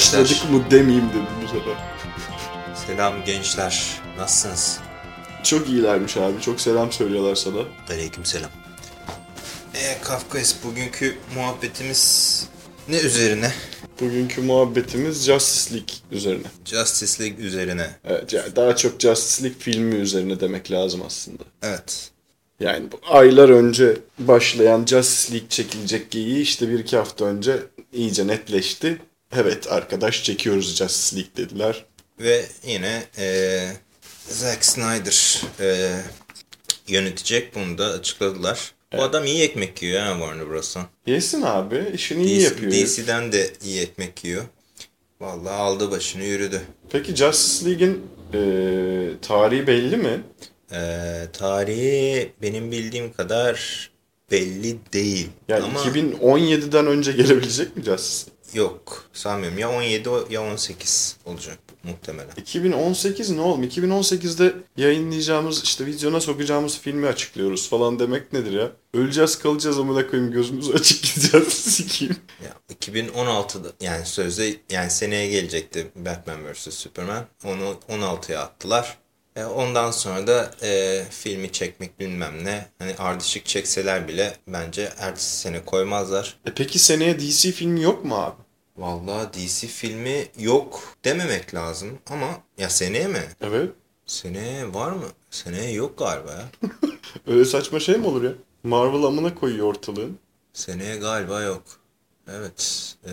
Başladık mı demeyeyim dedim bu sefer. Selam gençler. Nasılsınız? Çok iyilermiş abi. Çok selam söylüyorlar sana. Aleyküm selam. Ee, Kafkas bugünkü muhabbetimiz ne üzerine? Bugünkü muhabbetimiz Justice League üzerine. Justice League üzerine. Evet yani daha çok Justice League filmi üzerine demek lazım aslında. Evet. Yani bu aylar önce başlayan Justice League çekilecek geyiği işte bir iki hafta önce iyice netleşti. Evet arkadaş çekiyoruz Justice League dediler. Ve yine e, Zack Snyder e, yönetecek. Bunu da açıkladılar. Bu adam iyi ekmek yiyor ha Warner Bros'tan. Yesin abi işini iyi DC yapıyor. DC'den de iyi ekmek yiyor. Vallahi aldı başını yürüdü. Peki Justice League'in e, tarihi belli mi? Ee, tarihi benim bildiğim kadar belli değil. Yani Ama 2017'den önce gelebilecek mi Justice? Yok sanmıyorum. Ya 17 ya 18 olacak muhtemelen. 2018 ne oğlum? 2018'de yayınlayacağımız işte vizyona sokacağımız filmi açıklıyoruz falan demek nedir ya? Öleceğiz kalacağız amına koyayım gözümüz açık gideceğiz sikeyim. Ya 2016'da yani sözde yani seneye gelecekti Batman vs Superman. Onu 16'ya attılar. E, ondan sonra da e, filmi çekmek bilmem ne. Hani ardışık çekseler bile bence ertesi sene koymazlar. E peki seneye DC filmi yok mu abi? Vallahi DC filmi yok dememek lazım ama ya seneye mi? Evet. Seneye var mı? Seneye yok galiba ya. Öyle saçma şey mi olur ya? Marvel amına koyuyor ortalığın. Seneye galiba yok. Evet. Ee,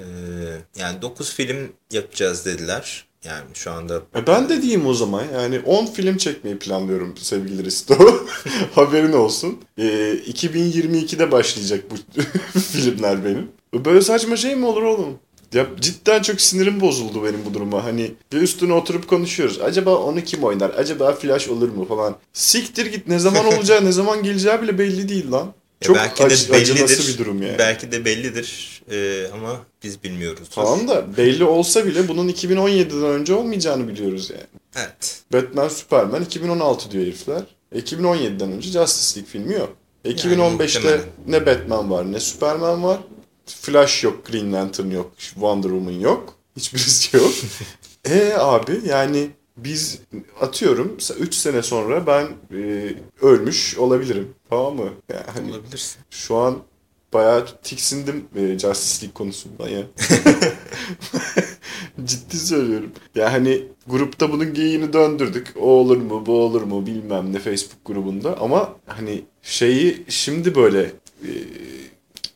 yani 9 film yapacağız dediler. Yani şu anda E ben de diyeyim o zaman yani 10 film çekmeyi planlıyorum sevgili Risto. Haberin olsun. E, 2022'de başlayacak bu filmler benim. Böyle saçma şey mi olur oğlum? Ya cidden çok sinirim bozuldu benim bu duruma. Hani bir üstüne oturup konuşuyoruz. Acaba onu kim oynar? Acaba Flash olur mu falan. Siktir git ne zaman olacağı ne zaman geleceği bile belli değil lan. Ya Çok belki ac- de bellidir. acınası bir durum yani. Belki de bellidir Ee, ama biz bilmiyoruz. Tamam da belli olsa bile bunun 2017'den önce olmayacağını biliyoruz yani. Evet. Batman Superman 2016 diyor herifler. E, 2017'den önce Justice League filmi yok. E, Yani 2015'te muhtemelen. ne Batman var ne Superman var. Flash yok, Green Lantern yok, Wonder Woman yok. Hiçbirisi yok. e abi yani biz atıyorum 3 sene sonra ben e, ölmüş olabilirim. Tamam mı? Yani hani Olabilirsin. şu an bayağı tiksindim e, Justice League konusundan ya. Ciddi söylüyorum. Ya hani grupta bunun geyiğini döndürdük. O olur mu, bu olur mu bilmem ne Facebook grubunda. Ama hani şeyi şimdi böyle e,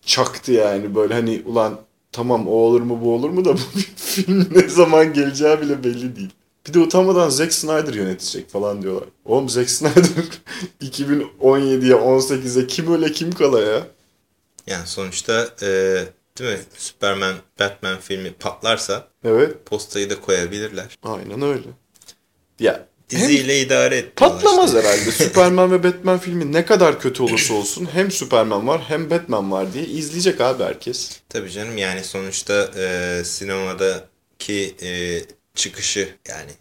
çaktı yani böyle hani ulan tamam o olur mu bu olur mu da bu film ne zaman geleceği bile belli değil. Bir de utanmadan Zack Snyder yönetecek falan diyorlar. Oğlum Zack Snyder 2017'ye 18'e kim öyle kim kala ya? Yani sonuçta e, değil mi? Superman, Batman filmi patlarsa Evet postayı da koyabilirler. aynen öyle. Ya hem Diziyle idare et. patlamaz herhalde. Superman ve Batman filmi ne kadar kötü olursa olsun hem Superman var hem Batman var diye izleyecek abi herkes. Tabii canım yani sonuçta e, sinemadaki e, çıkışı yani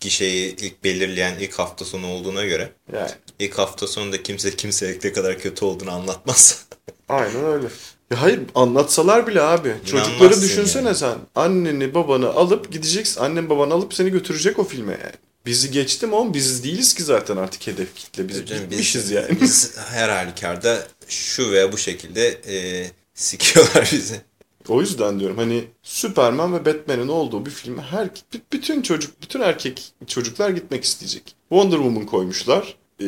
gişeyi ilk belirleyen ilk hafta sonu olduğuna göre Yani ilk hafta sonunda kimse kimseye ne kadar kötü olduğunu anlatmaz. aynen öyle. Ya hayır anlatsalar bile abi. Çocukları İnanmazsın düşünsene yani. sen. Anneni babanı alıp gideceksin. Annen babanı alıp seni götürecek o filme yani. Bizi geçtim oğlum biz değiliz ki zaten artık hedef kitle. Biz canım, bitmişiz yani. Biz her halükarda şu veya bu şekilde e, sikiyorlar bizi. O yüzden diyorum hani Superman ve Batman'in olduğu bir filme her bütün çocuk bütün erkek çocuklar gitmek isteyecek. Wonder Woman koymuşlar. Ee,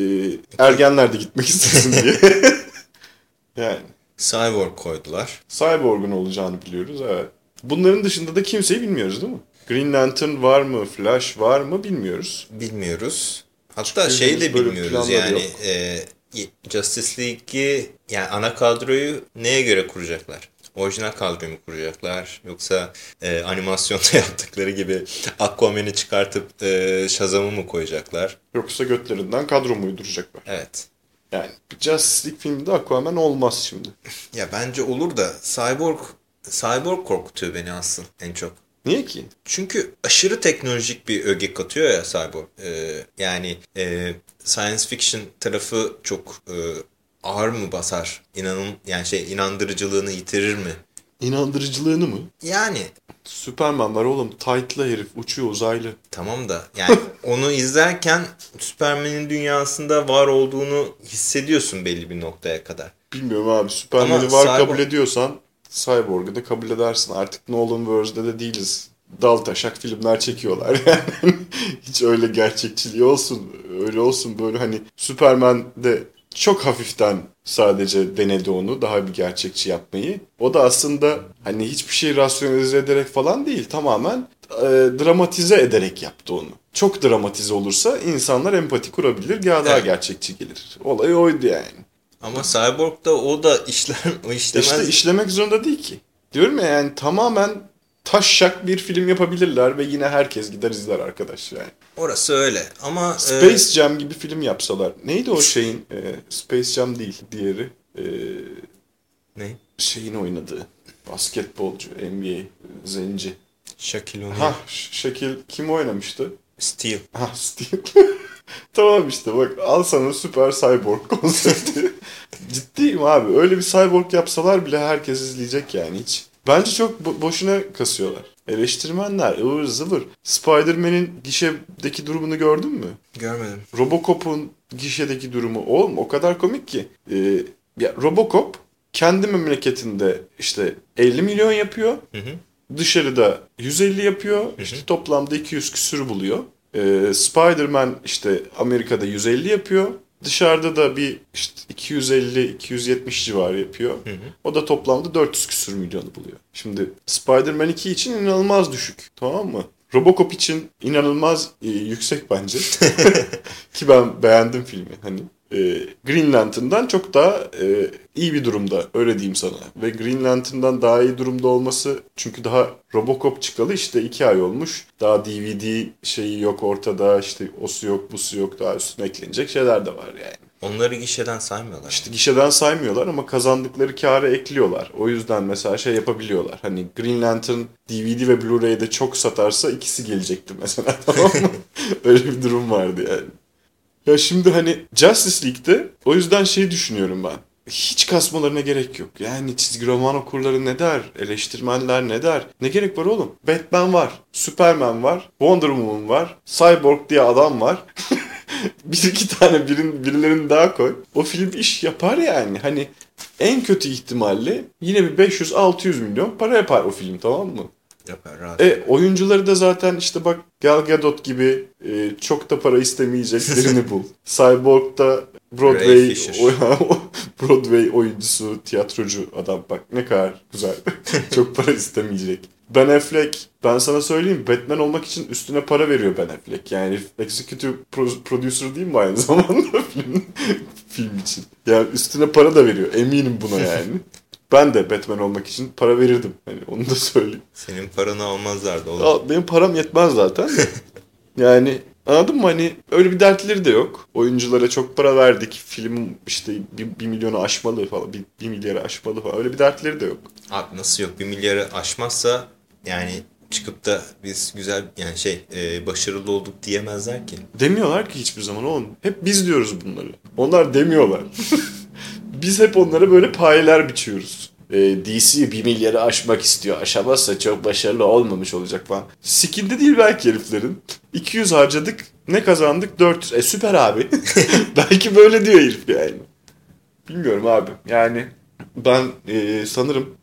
ergenler de gitmek istesin diye. yani Cyborg koydular. Cyborg'un olacağını biliyoruz evet. Bunların dışında da kimseyi bilmiyoruz değil mi? Green Lantern var mı? Flash var mı? Bilmiyoruz. Bilmiyoruz. Hatta Çünkü şey de bilmiyoruz yani e, Justice League'i yani ana kadroyu neye göre kuracaklar? Orijinal kadroyu mu kuracaklar? Yoksa e, animasyonda yaptıkları gibi Aquaman'i çıkartıp e, Shazam'ı mı koyacaklar? Yoksa götlerinden kadro mu uyduracaklar? Evet. Yani Justice League filminde Aquaman olmaz şimdi. Ya bence olur da Cyborg Cyborg korkutuyor beni aslında en çok. Niye ki? Çünkü aşırı teknolojik bir öge katıyor ya Cyborg. Ee, yani e, science fiction tarafı çok e, ağır mı basar? İnanın yani şey inandırıcılığını yitirir mi? İnandırıcılığını mı? Yani Superman var oğlum. Tight'lı herif. Uçuyor uzaylı. Tamam da yani onu izlerken Superman'in dünyasında var olduğunu hissediyorsun belli bir noktaya kadar. Bilmiyorum abi. Superman'i var kabul ediyorsan Cyborg'u da kabul edersin. Artık Nolanverse'de de değiliz. Dal taşak filmler çekiyorlar yani. Hiç öyle gerçekçiliği olsun. Öyle olsun böyle hani Superman de çok hafiften sadece denedi onu daha bir gerçekçi yapmayı. O da aslında hani hiçbir şey rasyonalize ederek falan değil. Tamamen e, dramatize ederek yaptı onu. Çok dramatize olursa insanlar empati kurabilir, daha Evet. gerçekçi gelir. Olay oydu yani. Ama Cyborg'da o da işler o işlemez. İşte işlemek zorunda değil ki. Diyorum ya yani tamamen taşşak bir film yapabilirler ve yine herkes gider izler arkadaş yani. Orası öyle ama e, Space Jam gibi film yapsalar. Neydi o şeyin? e, Space Jam değil diğeri. E, ne? şeyin oynadığı. Basketbolcu, NBA, zenci. Shaquille O'Neal. Ha Şekil kim oynamıştı? Steel. Ha Steve. tamam işte bak al sana süper cyborg konsepti. Ciddiyim abi. Öyle bir cyborg yapsalar bile herkes izleyecek yani hiç. Bence çok bo- boşuna kasıyorlar. Eleştirmenler ıvır zıvır. Spider-Man'in gişedeki durumunu gördün mü? Görmedim. Robocop'un gişedeki durumu oğlum o kadar komik ki. Ee, ya Robocop kendi memleketinde işte 50 milyon yapıyor. Hı hı. Dışarıda 150 yapıyor. İşte toplamda 200 küsür buluyor. Ee, Spider-Man işte Amerika'da 150 yapıyor. Dışarıda da bir işte 250-270 civarı yapıyor. O da toplamda 400 küsür milyonu buluyor. Şimdi Spider-Man 2 için inanılmaz düşük. Tamam mı? Robocop için inanılmaz e, yüksek bence. Ki ben beğendim filmi. Hani e, Green Lantern'dan çok daha e, iyi bir durumda. Öyle diyeyim sana. Ve Green Lantern'dan daha iyi durumda olması çünkü daha Robocop çıkalı işte iki ay olmuş. Daha DVD şeyi yok ortada. işte osu yok, busu yok. Daha üstüne eklenecek şeyler de var yani. Onları gişeden saymıyorlar. İşte gişeden saymıyorlar ama kazandıkları kârı ekliyorlar. O yüzden mesela şey yapabiliyorlar. Hani Green Lantern DVD ve Blu-ray'de çok satarsa ikisi gelecekti mesela tamam mı? Öyle bir durum vardı yani. Ya şimdi hani Justice League'de o yüzden şey düşünüyorum ben. Hiç kasmalarına gerek yok. Yani çizgi roman okurları ne der? Eleştirmenler ne der? Ne gerek var oğlum? Batman var. Superman var. Wonder Woman var. Cyborg diye adam var. bir iki tane birin, birilerini daha koy. O film iş yapar yani. Hani en kötü ihtimalle yine bir 500-600 milyon para yapar o film tamam mı? Yapar rahat. E oyuncuları da zaten işte bak Gal Gadot gibi e, çok da para istemeyeceklerini bul. Cyborg'da Broadway Broadway oyuncusu, tiyatrocu adam bak ne kadar güzel. çok para istemeyecek. Ben Affleck, ben sana söyleyeyim Batman olmak için üstüne para veriyor Ben Affleck. Yani executive pro- producer değil mi aynı zamanda film, film için. Yani üstüne para da veriyor. Eminim buna yani. Ben de Batman olmak için para verirdim. Hani onu da söyleyeyim. Senin paranı almazlardı oğlum. Ya benim param yetmez zaten. yani anladın mı hani öyle bir dertleri de yok. Oyunculara çok para verdik. Film işte bir, bir milyonu aşmalı falan. Bir, bir milyarı aşmalı falan. Öyle bir dertleri de yok. Abi nasıl yok? Bir milyarı aşmazsa yani çıkıp da biz güzel yani şey e, başarılı olduk diyemezler ki. Demiyorlar ki hiçbir zaman oğlum. Hep biz diyoruz bunları. Onlar demiyorlar. biz hep onlara böyle payeler biçiyoruz. Ee, DC bir milyarı aşmak istiyor. Aşamazsa çok başarılı olmamış olacak falan. Sikinde değil belki heriflerin. 200 harcadık. Ne kazandık? 400. E süper abi. belki böyle diyor herif yani. Bilmiyorum abi. Yani ben e, sanırım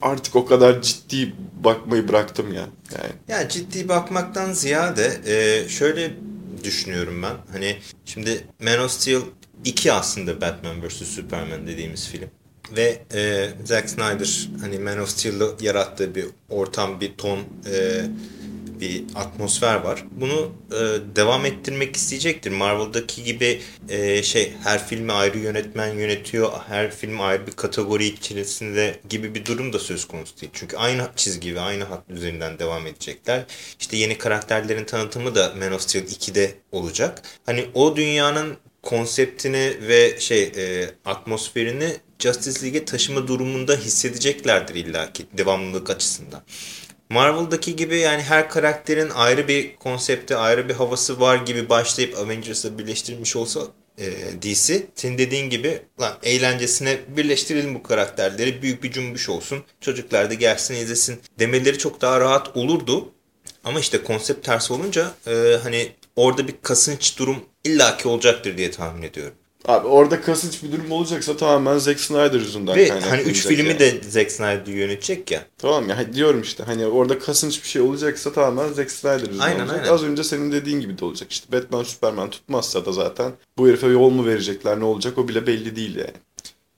artık o kadar ciddi bakmayı bıraktım ya. Yani Ya ciddi bakmaktan ziyade e, şöyle düşünüyorum ben. Hani şimdi Man of Steel 2 aslında Batman vs. Superman dediğimiz film. Ve e, Zack Snyder hani Man of Steel'ı yarattığı bir ortam, bir ton, e, bir atmosfer var. Bunu e, devam ettirmek isteyecektir. Marvel'daki gibi e, şey her filmi ayrı yönetmen yönetiyor. Her film ayrı bir kategori içerisinde gibi bir durum da söz konusu değil. Çünkü aynı çizgi ve aynı hat üzerinden devam edecekler. İşte yeni karakterlerin tanıtımı da Man of Steel 2'de olacak. Hani o dünyanın konseptini ve şey e, atmosferini Justice League'e taşıma durumunda hissedeceklerdir illaki devamlılık açısından. Marvel'daki gibi yani her karakterin ayrı bir konsepti, ayrı bir havası var gibi başlayıp Avengers'la birleştirilmiş olsa e, DC. Senin dediğin gibi lan eğlencesine birleştirelim bu karakterleri. Büyük bir cümbüş olsun. Çocuklar da gelsin izlesin demeleri çok daha rahat olurdu. Ama işte konsept ters olunca e, hani orada bir kasınç durum illaki olacaktır diye tahmin ediyorum. Abi orada kasınç bir durum olacaksa tamamen Zack Snyder yüzünden Ve hani 3 filmi yani. de Zack Snyder yönetecek ya. Tamam ya diyorum işte hani orada kasınç bir şey olacaksa tamamen Zack Snyder yüzünden Aynen, olacak. aynen. Az önce senin dediğin gibi de olacak işte Batman Superman tutmazsa da zaten bu herife yol mu verecekler ne olacak o bile belli değil yani.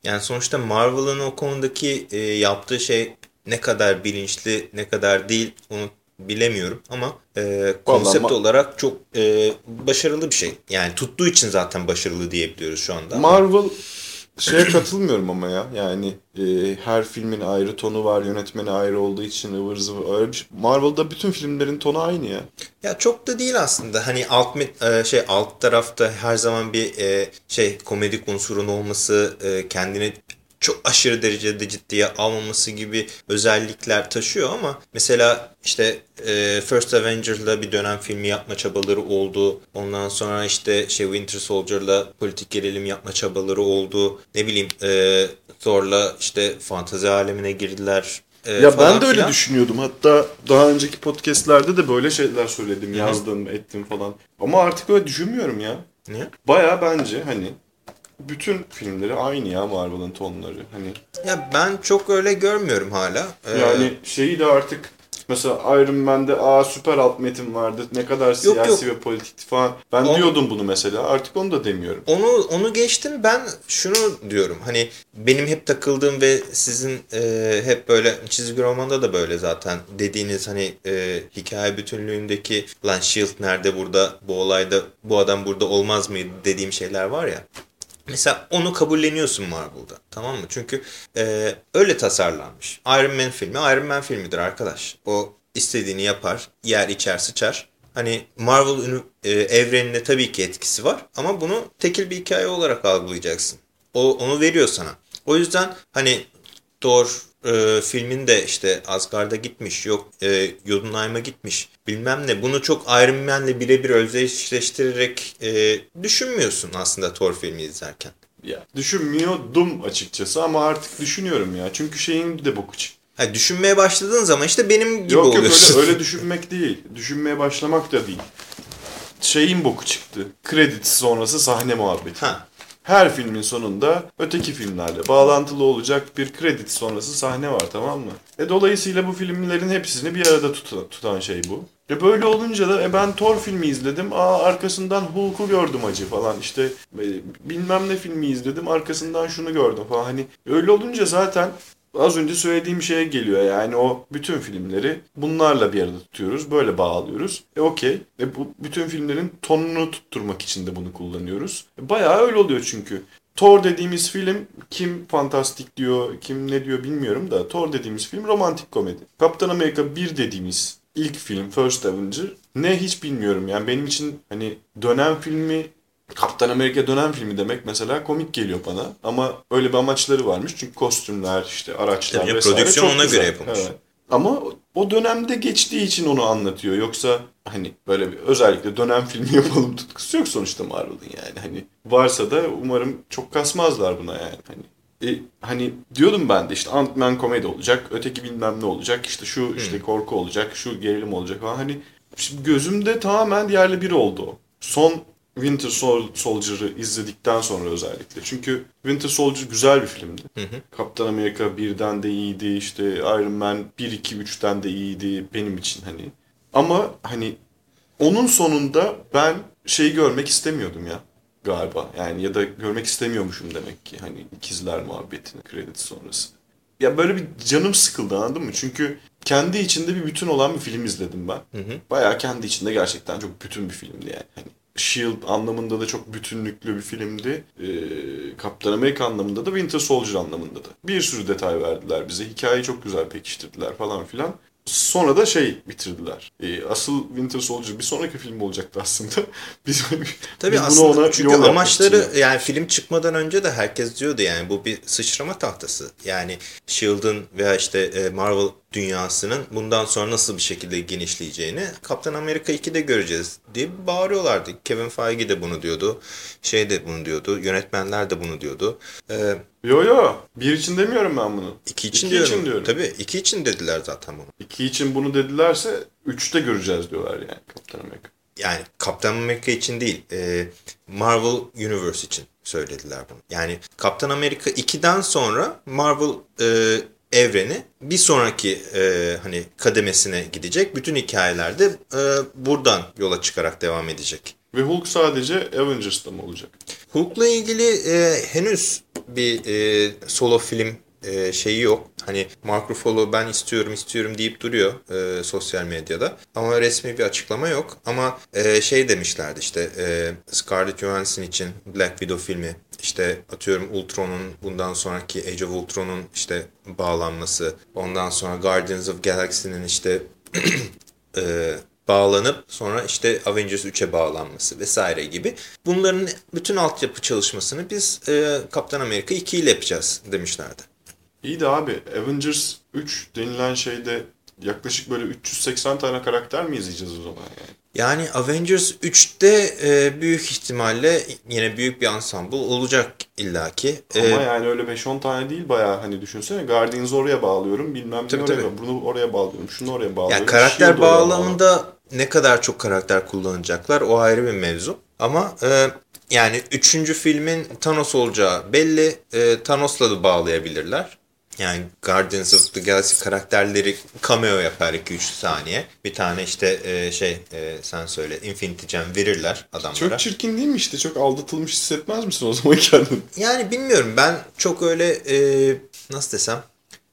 Yani sonuçta Marvel'ın o konudaki e, yaptığı şey ne kadar bilinçli ne kadar değil onu bilemiyorum ama e, konsept ma- olarak çok e, başarılı bir şey. Yani tuttuğu için zaten başarılı diyebiliyoruz şu anda. Marvel şeye katılmıyorum ama ya yani e, her filmin ayrı tonu var yönetmeni ayrı olduğu için ıvır zıvır öyle bir şey. Marvel'da bütün filmlerin tonu aynı ya. Ya çok da değil aslında. Hani alt e, şey alt tarafta her zaman bir e, şey komedik unsurun olması, e, kendini çok aşırı derecede ciddiye almaması gibi özellikler taşıyor ama mesela işte e, First Avengers'la bir dönem filmi yapma çabaları oldu. Ondan sonra işte şey Winter Soldier'la politik gerilim yapma çabaları oldu. Ne bileyim e, Thor'la işte fantezi alemine girdiler. e, Ya ben de öyle filan. düşünüyordum. Hatta daha önceki podcastlerde de böyle şeyler söyledim, yazdım, ettim falan. Ama artık öyle düşünmüyorum ya. Niye? Baya bence hani bütün filmleri aynı ya Marvel'ın tonları. Hani Ya ben çok öyle görmüyorum hala. Ee, yani şeyi de artık mesela Iron Man'de aa süper alt metin vardı. Ne kadar siyasi ve politikti falan. Ben On- diyordum bunu mesela. Artık onu da demiyorum. Onu onu geçtim ben şunu diyorum hani benim hep takıldığım ve sizin e, hep böyle çizgi romanda da böyle zaten dediğiniz hani e, hikaye bütünlüğündeki lan Shield nerede burada bu olayda bu adam burada olmaz mıydı dediğim şeyler var ya. Mesela onu kabulleniyorsun Marvel'da tamam mı? Çünkü e, öyle tasarlanmış. Iron Man filmi Iron Man filmidir arkadaş. O istediğini yapar, yer içer sıçar. Hani Marvel e, evrenine tabii ki etkisi var ama bunu tekil bir hikaye olarak algılayacaksın. O onu veriyor sana. O yüzden hani Thor e, filmin de işte Asgard'a gitmiş, yok e, Jotunheim'a gitmiş bilmem ne. Bunu çok Iron Man'le birebir özdeşleştirerek e, düşünmüyorsun aslında Thor filmi izlerken. Ya düşünmüyordum açıkçası ama artık düşünüyorum ya. Çünkü şeyin de boku çıktı. Ha, düşünmeye başladığın zaman işte benim gibi Yok yok oluyorsun. öyle, öyle düşünmek değil. Düşünmeye başlamak da değil. Şeyin boku çıktı. Kredi sonrası sahne muhabbeti. Ha. Her filmin sonunda öteki filmlerle bağlantılı olacak bir kredi sonrası sahne var tamam mı? E dolayısıyla bu filmlerin hepsini bir arada tutan, tutan şey bu. E böyle olunca da e ben Thor filmi izledim. Aa arkasından Hulk'u gördüm acı falan. İşte e, bilmem ne filmi izledim. Arkasından şunu gördüm falan. Hani öyle olunca zaten az önce söylediğim şeye geliyor. Yani o bütün filmleri bunlarla bir arada tutuyoruz. Böyle bağlıyoruz. E okey. E bu bütün filmlerin tonunu tutturmak için de bunu kullanıyoruz. E, bayağı öyle oluyor çünkü. Thor dediğimiz film kim fantastik diyor, kim ne diyor bilmiyorum da Thor dediğimiz film romantik komedi. Kaptan Amerika 1 dediğimiz ilk film First Avenger ne hiç bilmiyorum. Yani benim için hani dönem filmi Kaptan Amerika dönem filmi demek mesela komik geliyor bana. Ama öyle bir amaçları varmış. Çünkü kostümler, işte araçlar Tabii, vesaire prodüksiyon çok ona güzel. göre yapılmış. Evet. Ama o dönemde geçtiği için onu anlatıyor. Yoksa hani böyle bir özellikle dönem filmi yapalım tutkusu yok sonuçta Marvel'ın yani. Hani varsa da umarım çok kasmazlar buna yani. Hani e, hani diyordum ben de işte Ant-Man komedi olacak, öteki bilmem ne olacak, işte şu işte korku olacak, şu gerilim olacak falan. Hani şimdi gözümde tamamen yerli bir oldu. Son Winter Sol- Soldier'ı izledikten sonra özellikle. Çünkü Winter Soldier güzel bir filmdi. Kaptan Amerika 1'den de iyiydi, işte Iron Man 1, 2, 3'ten de iyiydi benim için hani. Ama hani onun sonunda ben şeyi görmek istemiyordum ya galiba. Yani ya da görmek istemiyormuşum demek ki hani ikizler muhabbetini kredi sonrası. Ya böyle bir canım sıkıldı anladın mı? Çünkü kendi içinde bir bütün olan bir film izledim ben. Bayağı kendi içinde gerçekten çok bütün bir filmdi yani. Hani Shield anlamında da çok bütünlüklü bir filmdi. Ee, Kaptan Amerika anlamında da Winter Soldier anlamında da. Bir sürü detay verdiler bize. Hikayeyi çok güzel pekiştirdiler falan filan. Sonra da şey bitirdiler. Ee, asıl Winter Soldier bir sonraki film olacaktı aslında. Biz, Tabii biz aslında ona çünkü yol amaçları için yani film çıkmadan önce de herkes diyordu yani bu bir sıçrama tahtası. Yani Shield'ın veya işte e, Marvel dünyasının bundan sonra nasıl bir şekilde genişleyeceğini Kaptan Amerika 2'de göreceğiz diye bağırıyorlardı. Kevin Feige de bunu diyordu. Şey de bunu diyordu. Yönetmenler de bunu diyordu. Ee, Yo yo. Bir için demiyorum ben bunu. iki için İki diyorum. için diyorum. Tabii iki için dediler zaten bunu. İki için bunu dedilerse üçte göreceğiz diyorlar yani Kaptan Amerika. Yani Kaptan Amerika için değil. e, Marvel Universe için söylediler bunu. Yani Kaptan Amerika 2'den sonra Marvel e, evreni bir sonraki e, hani kademesine gidecek. Bütün hikayelerde e, buradan yola çıkarak devam edecek. Ve Hulk sadece Avengers'ta mı olacak? Hulk'la ilgili e, henüz bir e, solo film e, şeyi yok. Hani Mark Ruffalo ben istiyorum istiyorum deyip duruyor e, sosyal medyada. Ama resmi bir açıklama yok. Ama e, şey demişlerdi işte e, Scarlett Johansson için Black Widow filmi işte atıyorum Ultron'un bundan sonraki Age of Ultron'un işte bağlanması. Ondan sonra Guardians of Galaxy'nin işte e, bağlanıp sonra işte Avengers 3'e bağlanması vesaire gibi. Bunların bütün altyapı çalışmasını biz e, Kaptan Amerika 2 ile yapacağız demişlerdi. İyi de abi Avengers 3 denilen şeyde yaklaşık böyle 380 tane karakter mi izleyeceğiz o zaman yani? Yani Avengers 3'te e, büyük ihtimalle yine büyük bir ensemble olacak illaki. E, Ama yani öyle 5-10 tane değil bayağı hani düşünsene Guardians'ı oraya bağlıyorum bilmem ne Tabii, oraya tabii. Bunu oraya bağlıyorum. Şunu oraya bağlıyorum. Yani karakter bağlıyorum. bağlamında ne kadar çok karakter kullanacaklar o ayrı bir mevzu. Ama e, yani üçüncü filmin Thanos olacağı belli. E, Thanos'la da bağlayabilirler. Yani Guardians of the Galaxy karakterleri cameo yapar 2-3 saniye. Bir tane işte e, şey e, sen söyle Infinity Gem verirler adamlara. Çok çirkin değil mi işte? Çok aldatılmış hissetmez misin o zaman kendini? Yani bilmiyorum ben çok öyle e, nasıl desem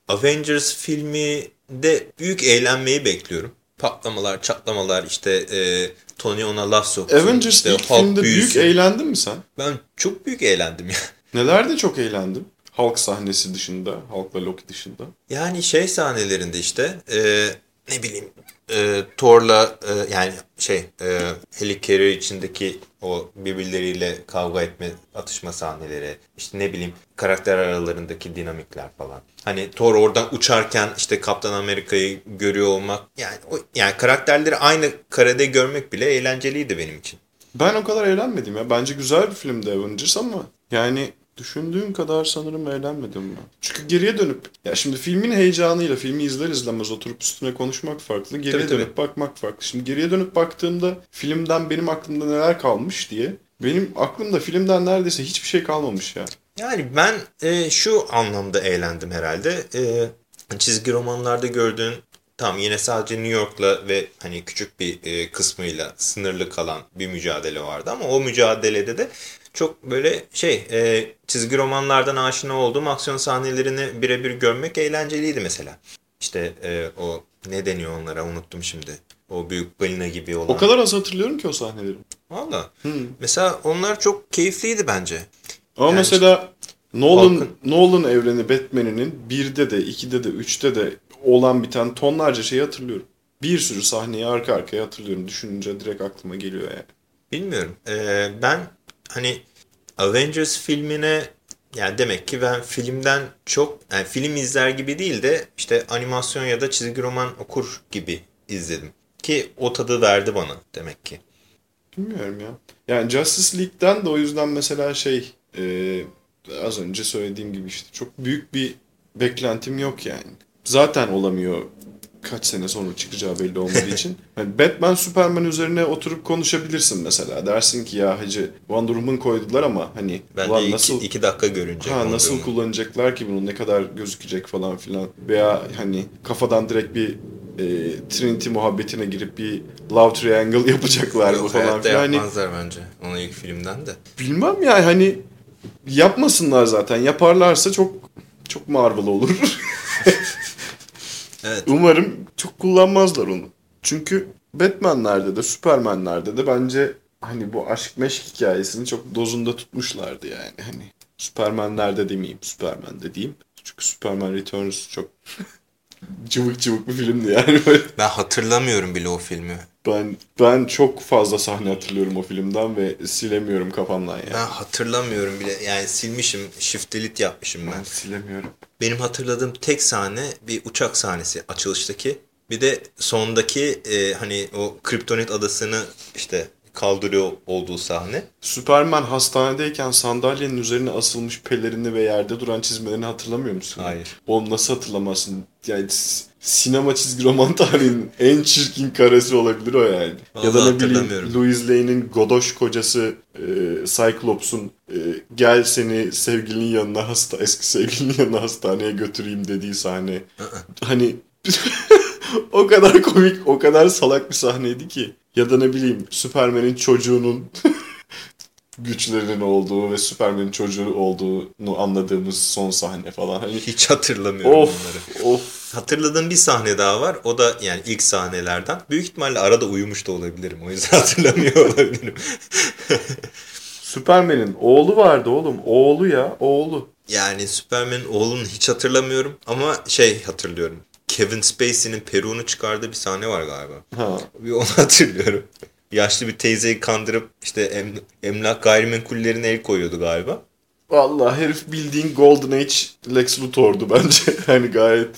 Avengers filmi de büyük eğlenmeyi bekliyorum. Patlamalar, çatlamalar işte e, Tony ona laf soktu. Avengers işte ilk filmde büyük eğlendin mi sen? Ben çok büyük eğlendim ya. Nelerde çok eğlendim? Hulk sahnesi dışında, Hulk'la Loki dışında. Yani şey sahnelerinde işte e, ne bileyim e, Thor'la e, yani şey e, Helicarrier içindeki o birbirleriyle kavga etme, atışma sahneleri işte ne bileyim karakter aralarındaki dinamikler falan. Hani Thor oradan uçarken işte Kaptan Amerika'yı görüyor olmak yani o, yani karakterleri aynı karede görmek bile eğlenceliydi benim için. Ben o kadar eğlenmedim ya. Bence güzel bir filmdi Avengers ama yani düşündüğüm kadar sanırım eğlenmedim ben. Çünkü geriye dönüp ya şimdi filmin heyecanıyla filmi izler izlemez oturup üstüne konuşmak farklı. Geriye Tabii, tabii. dönüp bakmak farklı. Şimdi geriye dönüp baktığımda filmden benim aklımda neler kalmış diye benim aklımda filmden neredeyse hiçbir şey kalmamış ya. Yani ben e, şu anlamda eğlendim herhalde. E, çizgi romanlarda gördüğün tam yine sadece New York'la ve hani küçük bir e, kısmıyla sınırlı kalan bir mücadele vardı ama o mücadelede de çok böyle şey e, çizgi romanlardan aşina olduğum aksiyon sahnelerini birebir görmek eğlenceliydi mesela. İşte e, o ne deniyor onlara unuttum şimdi. O büyük balina gibi olan. O kadar az hatırlıyorum ki o sahneleri. Valla. Mesela onlar çok keyifliydi bence. Ama Yani mesela Nolan Halkın- Nolan evreni Batman'inin 1'de de 2'de de 3'te de olan biten tonlarca şeyi hatırlıyorum. Bir sürü sahneyi arka arkaya hatırlıyorum. Düşününce direkt aklıma geliyor yani. Bilmiyorum. Ee, ben hani Avengers filmine yani demek ki ben filmden çok yani film izler gibi değil de işte animasyon ya da çizgi roman okur gibi izledim. Ki o tadı verdi bana demek ki. Bilmiyorum ya. Yani Justice League'den de o yüzden mesela şey e, az önce söylediğim gibi işte çok büyük bir beklentim yok yani. Zaten olamıyor kaç sene sonra çıkacağı belli olmadığı için. Yani Batman Superman üzerine oturup konuşabilirsin mesela. Dersin ki ya hacı Wonder Woman koydular ama hani Ben ulan iki, nasıl iki dakika görünce. Ha nasıl Woman. kullanacaklar ki bunu ne kadar gözükecek falan filan veya hani kafadan direkt bir e, Trinity muhabbetine girip bir love triangle yapacaklar mı Yok, falan hayatta filan. Hani yapmazlar bence. Onu ilk filmden de. bilmem ya hani yapmasınlar zaten. Yaparlarsa çok çok Marvel olur. Evet. Umarım çok kullanmazlar onu. Çünkü Batman'lerde de Superman'lerde de bence hani bu aşk meşk hikayesini çok dozunda tutmuşlardı yani. Hani Superman'lerde demeyeyim, Superman'de diyeyim. Çünkü Superman Returns çok cıvık cıvık bir filmdi yani. Ben hatırlamıyorum bile o filmi. Ben ben çok fazla sahne hatırlıyorum o filmden ve silemiyorum kafamdan yani. Ben hatırlamıyorum bile. Yani silmişim. Shift delete yapmışım ben. Ben silemiyorum. Benim hatırladığım tek sahne bir uçak sahnesi açılıştaki. Bir de sondaki e, hani o kriptonit adasını işte kaldırıyor olduğu sahne. Superman hastanedeyken sandalyenin üzerine asılmış pelerini ve yerde duran çizmelerini hatırlamıyor musun? Hayır. Oğlum nasıl hatırlamazsın? Yani sinema çizgi roman tarihinin en çirkin karesi olabilir o yani. ya da Vallahi ne bileyim. Louis Lane'in godoş kocası e, Cyclops'un e, gel seni sevgilinin yanına hasta eski sevgilinin yanına hastaneye götüreyim dediği sahne. hani o kadar komik, o kadar salak bir sahneydi ki. Ya da ne bileyim Superman'in çocuğunun güçlerinin olduğu ve Superman'in çocuğu olduğunu anladığımız son sahne falan. Hani Hiç hatırlamıyorum of bunları. of Hatırladığım bir sahne daha var. O da yani ilk sahnelerden. Büyük ihtimalle arada uyumuş da olabilirim. O yüzden hatırlamıyor olabilirim. Superman'in oğlu vardı oğlum. Oğlu ya, oğlu. yani Superman'in oğlunu hiç hatırlamıyorum. Ama şey hatırlıyorum. Kevin Spacey'nin peruğunu çıkardığı bir sahne var galiba. Ha. Bir onu hatırlıyorum. Yaşlı bir teyzeyi kandırıp işte em, emlak gayrimenkullerine el koyuyordu galiba. Vallahi herif bildiğin Golden Age Lex Luthor'du bence. hani gayet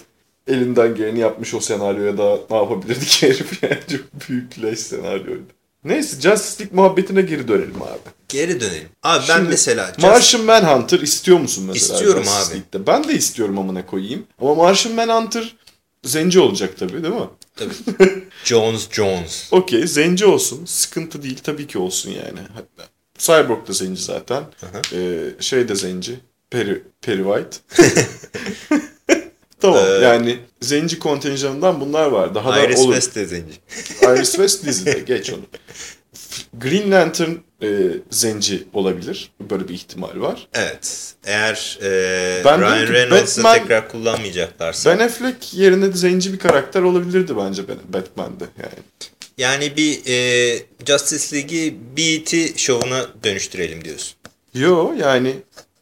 elinden geleni yapmış o senaryoya da ne yapabilirdi ki herif yani çok büyük leş senaryoydu. Neyse Justice League muhabbetine geri dönelim abi. Geri dönelim. Abi ben Şimdi, mesela Just- Martian Manhunter istiyor musun mesela? İstiyorum Justice abi. League'de? Ben de istiyorum amına koyayım. Ama Martian Manhunter zenci olacak tabii değil mi? Tabii. Jones Jones. Okey zenci olsun. Sıkıntı değil tabii ki olsun yani. Hatta Cyborg da zenci zaten. Ee, şey de zenci. Perry, Perry White. tamam Ee, yani zenci kontenjanından bunlar var. Daha da Iris olur. West de zenci. Iris West dizide geç onu. Green Lantern e, zenci olabilir. Böyle bir ihtimal var. Evet. Eğer e, Ben Ryan Reynolds'ı tekrar kullanmayacaklarsa. Ben Affleck yerine de zenci bir karakter olabilirdi bence ben- Batman'de yani. Yani bir e, Justice League'i BET şovuna dönüştürelim diyorsun. Yo yani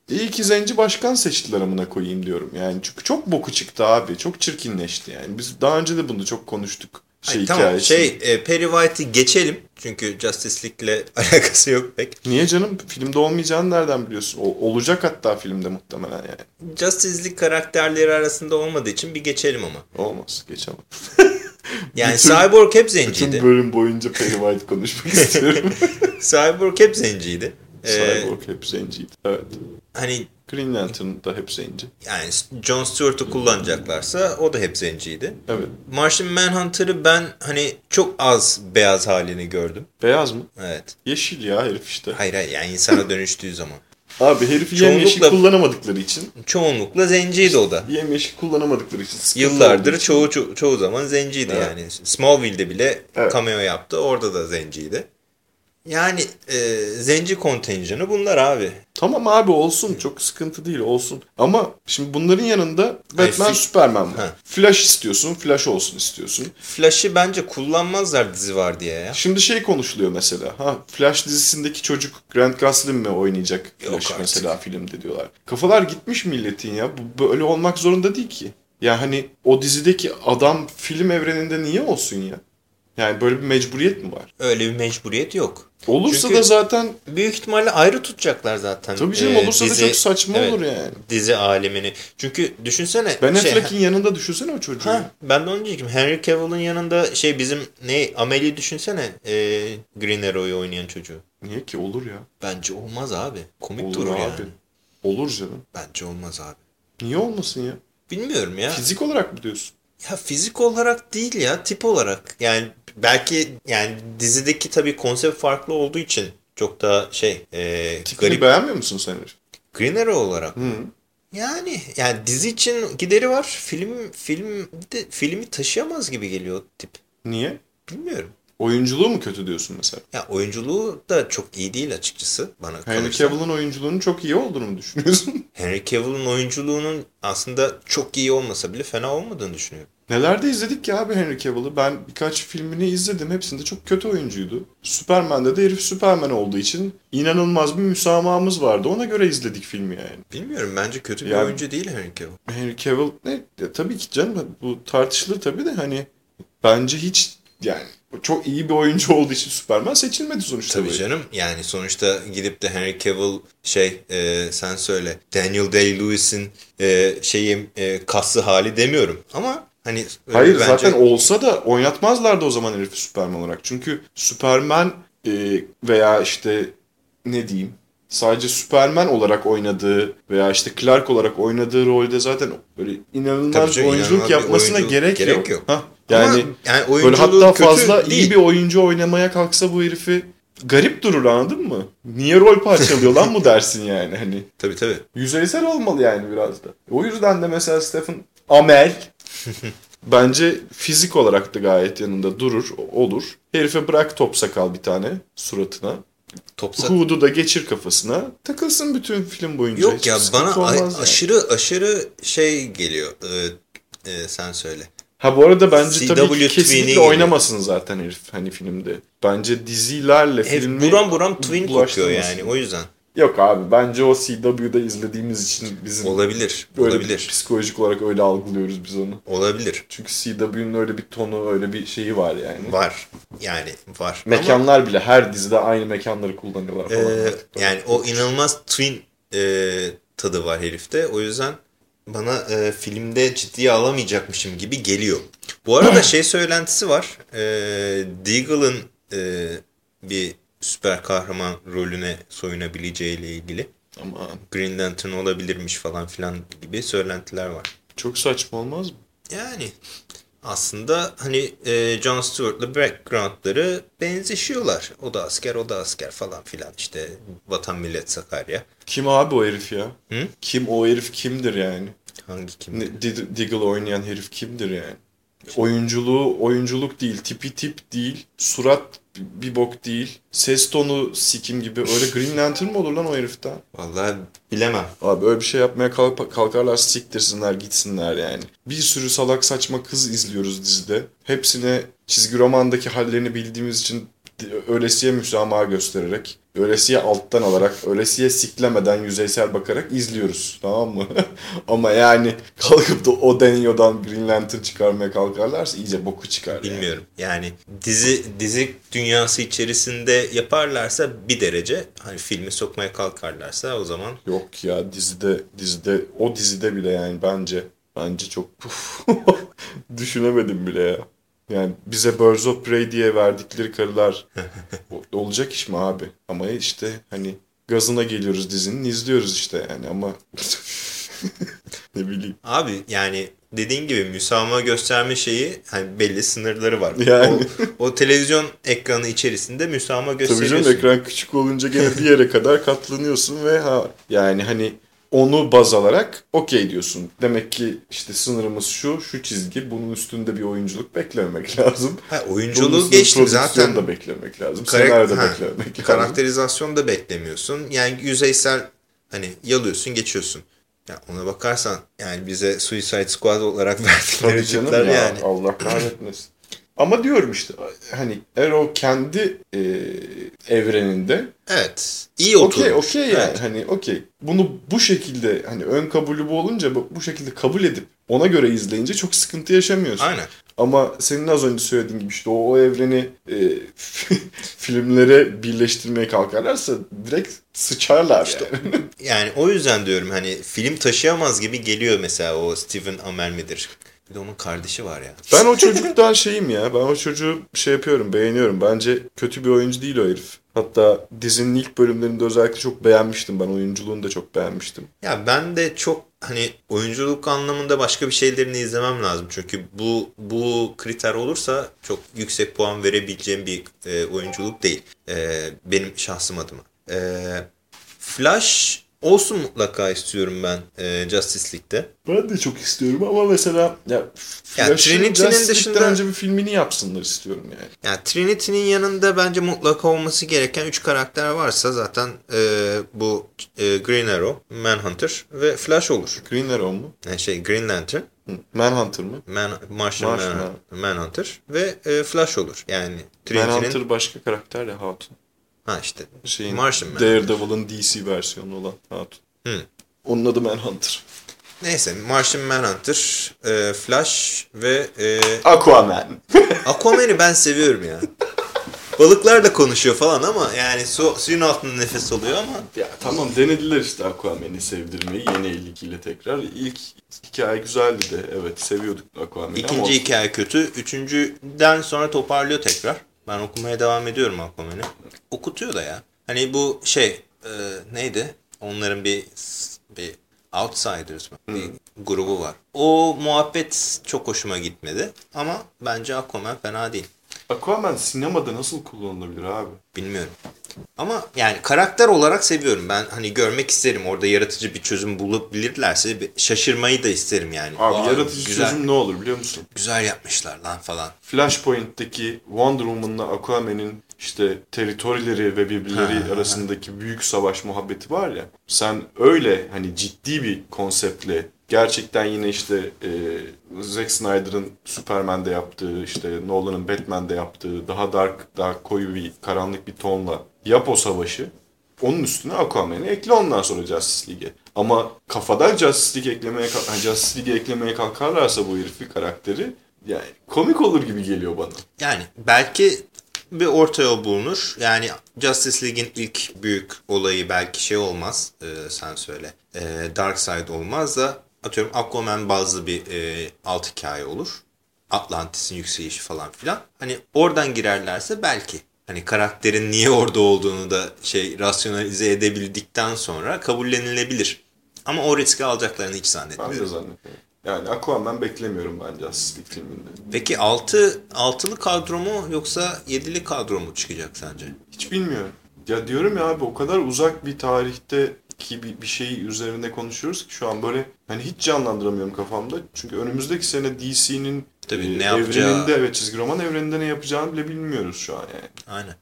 iyi ki zenci başkan seçtiler amına koyayım diyorum. Yani çünkü çok boku çıktı abi. Çok çirkinleşti yani. Biz daha önce de bunu çok konuştuk. Şey Ay, tamam hikayesi. şey e, Perry White'i geçelim. Çünkü Justice League'le alakası yok pek. Niye canım? Filmde olmayacağını nereden biliyorsun? O, olacak hatta filmde muhtemelen yani. Justice League karakterleri arasında olmadığı için bir geçelim ama. Olmaz. Geçemem. Yani Bütün- Cyborg hep Bütün zenciydi. bölüm boyunca Perry White konuşmak istiyorum. Cyborg hep zenciydi. Ee, Cyborg hep zenciydi. Evet. Hani Green Lantern da hep zenci. yani John Stewart'u kullanacaklarsa o da hep zenciydi. Evet. Martian Manhunter'ı ben hani çok az beyaz halini gördüm. Beyaz mı? Evet. Yeşil ya herif işte. Hayır hayır yani insana dönüştüğü zaman. Abi herifi yemyeşil kullanamadıkları için Çoğunlukla zenciydi o da. yemyeşil kullanamadıkları için Yıllardır için- çoğu, ço- çoğu zaman zenciydi Evet. yani. Smallville'de bile Evet. cameo yaptı. Orada da zenciydi. Yani e, zenci kontenjanı bunlar abi. Tamam abi olsun çok sıkıntı değil olsun. Ama şimdi bunların yanında Batman fi- Superman var. Ha. Flash istiyorsun Flash olsun istiyorsun. Flash'ı bence kullanmazlar dizi var diye ya. Şimdi şey konuşuluyor mesela. Ha Flash dizisindeki çocuk Grant Gustin mi oynayacak Yok Flash artık. mesela filmde diyorlar. Kafalar gitmiş milletin ya. Bu böyle olmak zorunda değil ki. Ya hani o dizideki adam film evreninde niye olsun ya? Yani böyle bir mecburiyet mi var? Öyle bir mecburiyet yok. Olursa Çünkü- da zaten Büyük ihtimalle ayrı tutacaklar zaten. tabii canım e, olursa dizi- da çok saçma evet, olur yani. Dizi alemini. Çünkü düşünsene. Ben şey, Affleck'in yanında düşünsene o çocuğu. Ha, ben de onu diyecektim. Henry Cavill'ın yanında şey bizim ne Amelie'yi düşünsene. E, Green Arrow'yu oynayan çocuğu. Niye ki olur ya. Bence olmaz abi. Komik Olur durur abi. yani. Olur canım. Bence olmaz abi. Niye olmasın ya? Bilmiyorum ya. Fizik olarak mı diyorsun? Ya fizik olarak değil ya tip olarak. Yani belki yani dizideki tabii konsept farklı olduğu için çok da şey e, Tipini garip. beğenmiyor musun sen? Green Arrow olarak. Hı. Yani yani dizi için gideri var. Film film de filmi taşıyamaz gibi geliyor tip. Niye? Bilmiyorum. Oyunculuğu mu kötü diyorsun mesela? Ya oyunculuğu da çok iyi değil açıkçası bana Henry kalırsa. Cavill'ın oyunculuğunun çok iyi olduğunu mu düşünüyorsun? Henry Cavill'ın oyunculuğunun aslında çok iyi olmasa bile fena olmadığını düşünüyorum. Nelerde izledik ya abi Henry Cavill'ı? Ben birkaç filmini izledim. Hepsinde çok kötü oyuncuydu. Superman'de de herif Superman olduğu için inanılmaz bir müsamahımız vardı. Ona göre izledik filmi yani. Bilmiyorum bence kötü bir Yani- oyuncu değil Henry Cavill. Henry Cavill ne? Ya tabii ki canım bu tartışılır tabii de hani bence hiç yani çok iyi bir oyuncu olduğu için Superman seçilmedi sonuçta. Tabii böyle. canım yani sonuçta gidip de Henry Cavill şey e, sen söyle Daniel Day-Lewis'in e, şeyi e, kaslı hali demiyorum ama hani e, Hayır bence- zaten olsa da oynatmazlardı o zaman herifi Superman olarak. Çünkü Superman e, veya işte ne diyeyim sadece Superman olarak oynadığı veya işte Clark olarak oynadığı rolde zaten böyle inanılmaz canım, oyunculuk inanılmaz yapmasına oyunculuk gerek, gerek yok. yok. Hah, yani yani böyle hatta fazla değil. iyi bir oyuncu oynamaya kalksa bu herifi garip durur anladın mı? Niye rol parçalıyor lan bu dersin yani hani. Tabii tabii. Yüzeysel olmalı yani biraz da. O yüzden de mesela Stephen Amell bence fizik olarak da gayet yanında durur, olur. Herife bırak top sakal bir tane suratına. Topsa Hood'u da geçir kafasına. Takılsın bütün film boyunca. Yok Hiç ya bana a- yani. aşırı aşırı şey geliyor. Ee, e, sen söyle. Ha bu arada bence tabii CW ki kesinlikle Twin'i oynamasın zaten herif hani filmde. Bence dizilerle Hep filmi buram buram twin kokuyor yani o yüzden. Yok abi bence o CW'da izlediğimiz için bizim Olabilir. böyle olabilir. psikolojik olarak öyle algılıyoruz biz onu. Olabilir. Çünkü CW'nin öyle bir tonu, öyle bir şeyi var yani. Var. Yani var. Ama, Mekanlar bile her dizide aynı mekanları kullanıyorlar falan. e, yani o inanılmaz twin e, tadı var herifte. O yüzden bana e, filmde ciddiye alamayacakmışım gibi geliyor. Bu arada şey söylentisi var. E, Deagle'ın e, bir süper kahraman rolüne soyunabileceğiyle ilgili. Ama Green Lantern olabilirmiş falan filan gibi söylentiler var. çok saçma olmaz mı? Yani aslında hani e, Jon Stewart'la backgroundları benzeşiyorlar. O da asker, o da asker falan filan işte vatan millet Sakarya. Kim abi o herif ya? Hı? Kim o herif kimdir yani? Hangi kim? Diggle oynayan herif kimdir yani? Oyunculuğu oyunculuk değil, tipi tip değil, surat bir bok değil, ses tonu sikim gibi öyle Green Lantern mı olur lan o heriften? Vallahi bilemem. Abi öyle bir şey yapmaya kalk- kalkarlar siktirsinler gitsinler yani. Bir sürü salak saçma kız izliyoruz dizide. Hepsine çizgi romandaki hallerini bildiğimiz için öylesiye müsamaha göstererek, öylesiye alttan alarak, öylesiye siklemeden yüzeysel bakarak izliyoruz. Tamam mı? Ama yani kalkıp da o Denyo'dan Green Lantern çıkarmaya kalkarlarsa iyice boku çıkar. yani. Bilmiyorum. Yani dizi dizi dünyası içerisinde yaparlarsa bir derece hani filmi sokmaya kalkarlarsa o zaman Yok ya dizide dizide o dizide bile yani bence bence çok düşünemedim bile ya. Yani bize Birds of Prey diye verdikleri karılar olacak iş mi abi? Ama işte hani gazına geliyoruz dizinin izliyoruz işte yani ama ne bileyim. Abi yani dediğin gibi müsamaha gösterme şeyi hani belli sınırları var. Yani. O, o televizyon ekranı içerisinde müsamaha Tabii gösteriyorsun. canım ekran küçük olunca gene bir yere kadar katlanıyorsun ve ha yani hani onu baz alarak okey diyorsun. Demek ki işte sınırımız şu, şu çizgi. Bunun üstünde bir oyunculuk beklememek lazım. Ha, oyunculuğu geçtim zaten. da beklemek lazım. Karak- da ha, beklemek lazım. Karakterizasyon da beklemiyorsun. Yani yüzeysel hani yalıyorsun geçiyorsun. Ya ona bakarsan yani bize Suicide Squad olarak verdikleri Tabii canım ya yani. Allah kahretmesin. Ama diyorum işte hani eğer o kendi e, evreninde Evet. İyi oturmuş. okey okey yani Evet. hani okey. Bunu bu şekilde hani ön kabulü bu olunca bu, bu şekilde kabul edip ona göre izleyince çok sıkıntı yaşamıyorsun. Aynen. Ama senin az önce söylediğin gibi işte o, o evreni e, filmlere birleştirmeye kalkarlarsa direkt sıçarlar İşte yani. Yani o yüzden diyorum hani film taşıyamaz gibi geliyor mesela o Stephen Amell midir? Bir de onun kardeşi var ya. Ben o çocuktan şeyim ya. Ben o çocuğu şey yapıyorum, beğeniyorum. Bence kötü bir oyuncu değil o herif. Hatta dizinin ilk bölümlerinde özellikle çok beğenmiştim. Ben oyunculuğunu da çok beğenmiştim. Ya ben de çok hani oyunculuk anlamında başka bir şeylerini izlemem lazım. Çünkü bu bu kriter olursa çok yüksek puan verebileceğim bir e, oyunculuk değil. E, benim şahsım adıma. E, Flash olsun mutlaka istiyorum ben e, Justice League'de. Ben de çok istiyorum ama mesela ya Flash'ın Trinity'nin dışında- önce bir filmini yapsınlar istiyorum yani. Yani Trinity'nin yanında bence mutlaka olması gereken 3 karakter varsa zaten e, bu e, Green Arrow, Manhunter ve Flash olur. Green Arrow mu? Yani şey Green Lantern. Manhunter mı? Man, Martian, Martian, Man- Manhunter ve e, Flash olur. Yani Trinity'nin Manhunter başka karakter ya Hatun. Ha işte Şeyin Martian Manhunter. Daredevil'ın DC versiyonu olan Hatun. Hı. Onun adı Manhunter. Neyse Martian Manhunter, e, Flash ve e, Aquaman. Aquaman'i ben seviyorum ya. Balıklar da konuşuyor falan ama yani su, suyun altında nefes alıyor ama ya tamam denediler işte Aquaman'i sevdirmeyi yeni 52 ile tekrar. İlk hikaye güzeldi de evet seviyorduk Aquaman'i ikinci ama hikaye kötü. Üçüncüden sonra toparlıyor tekrar. Ben okumaya devam ediyorum Aquaman'i. Okutuyor da ya. Hani bu şey e, neydi? Onların bir bir Outsiders mı? Bir grubu var. O muhabbet çok hoşuma gitmedi. Ama bence Aquaman fena değil. Aquaman sinemada nasıl kullanılabilir abi? Bilmiyorum. Ama yani karakter olarak seviyorum. Ben hani görmek isterim. Orada yaratıcı bir çözüm bulabilirlerse şaşırmayı da isterim yani. Abi Vay, yaratıcı güzel, çözüm ne olur biliyor musun? Güzel yapmışlar lan falan. Flashpoint'teki Wonder Woman'la Aquaman'in işte teritorileri ve birbirleri arasındaki büyük savaş muhabbeti var ya. Sen öyle hani ciddi bir konseptle gerçekten yine işte e, Zack Snyder'ın Superman'de yaptığı işte Nolan'ın Batman'de yaptığı daha dark, daha koyu bir karanlık bir tonla yap o savaşı. Onun üstüne Aquaman'i ekle ondan sonra Justice League'e. Ama kafadan Justice League eklemeye, Justice League'e eklemeye kalkarlarsa bu herifi karakteri yani komik olur gibi geliyor bana. Yani belki bir orta yol bulunur. Yani Justice League'in ilk büyük olayı belki şey olmaz. e, sen söyle. E, Darkseid olmaz da atıyorum Aquaman bazlı bir e, alt hikaye olur. Atlantis'in yükselişi falan filan. Hani oradan girerlerse belki. Hani karakterin niye orada olduğunu da şey rasyonalize edebildikten sonra kabullenilebilir. Ama o riski alacaklarını hiç Ben zannetmiyorum. de zannetmiyorum. Yani Aquaman beklemiyorum ben Justice League filminde. Peki 6 altılı kadro mu yoksa yedili kadro mu çıkacak sence? Hiç bilmiyorum. Ya diyorum ya abi o kadar uzak bir tarihte ki bir, bir şey üzerinde konuşuyoruz ki şu an böyle hani hiç canlandıramıyorum kafamda. Çünkü önümüzdeki sene DC'nin Tabii ne yapacağı- evreninde ve çizgi roman evreninde ne yapacağını bile bilmiyoruz şu an yani. Aynen.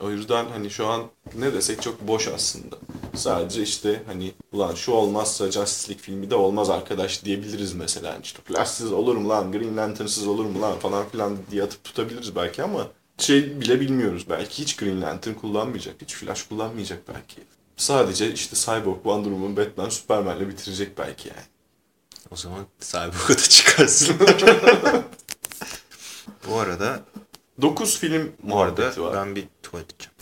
O yüzden hani şu an ne desek çok boş aslında. Sadece işte hani ulan şu olmazsa Justice League filmi de olmaz arkadaş diyebiliriz mesela. Yani işte Flash'sız olur mu lan, Green Lantern'sız olur mu lan falan filan diye atıp tutabiliriz belki ama şey bile bilmiyoruz. Belki hiç Green Lantern kullanmayacak, hiç Flash kullanmayacak belki. Sadece işte Cyborg, Wonder Woman, Batman, Superman'le bitirecek belki yani. O zaman Cyborg'a da çıkarsın. Bu arada 9 film muhabbeti var. ben bir tuvalet edeceğim.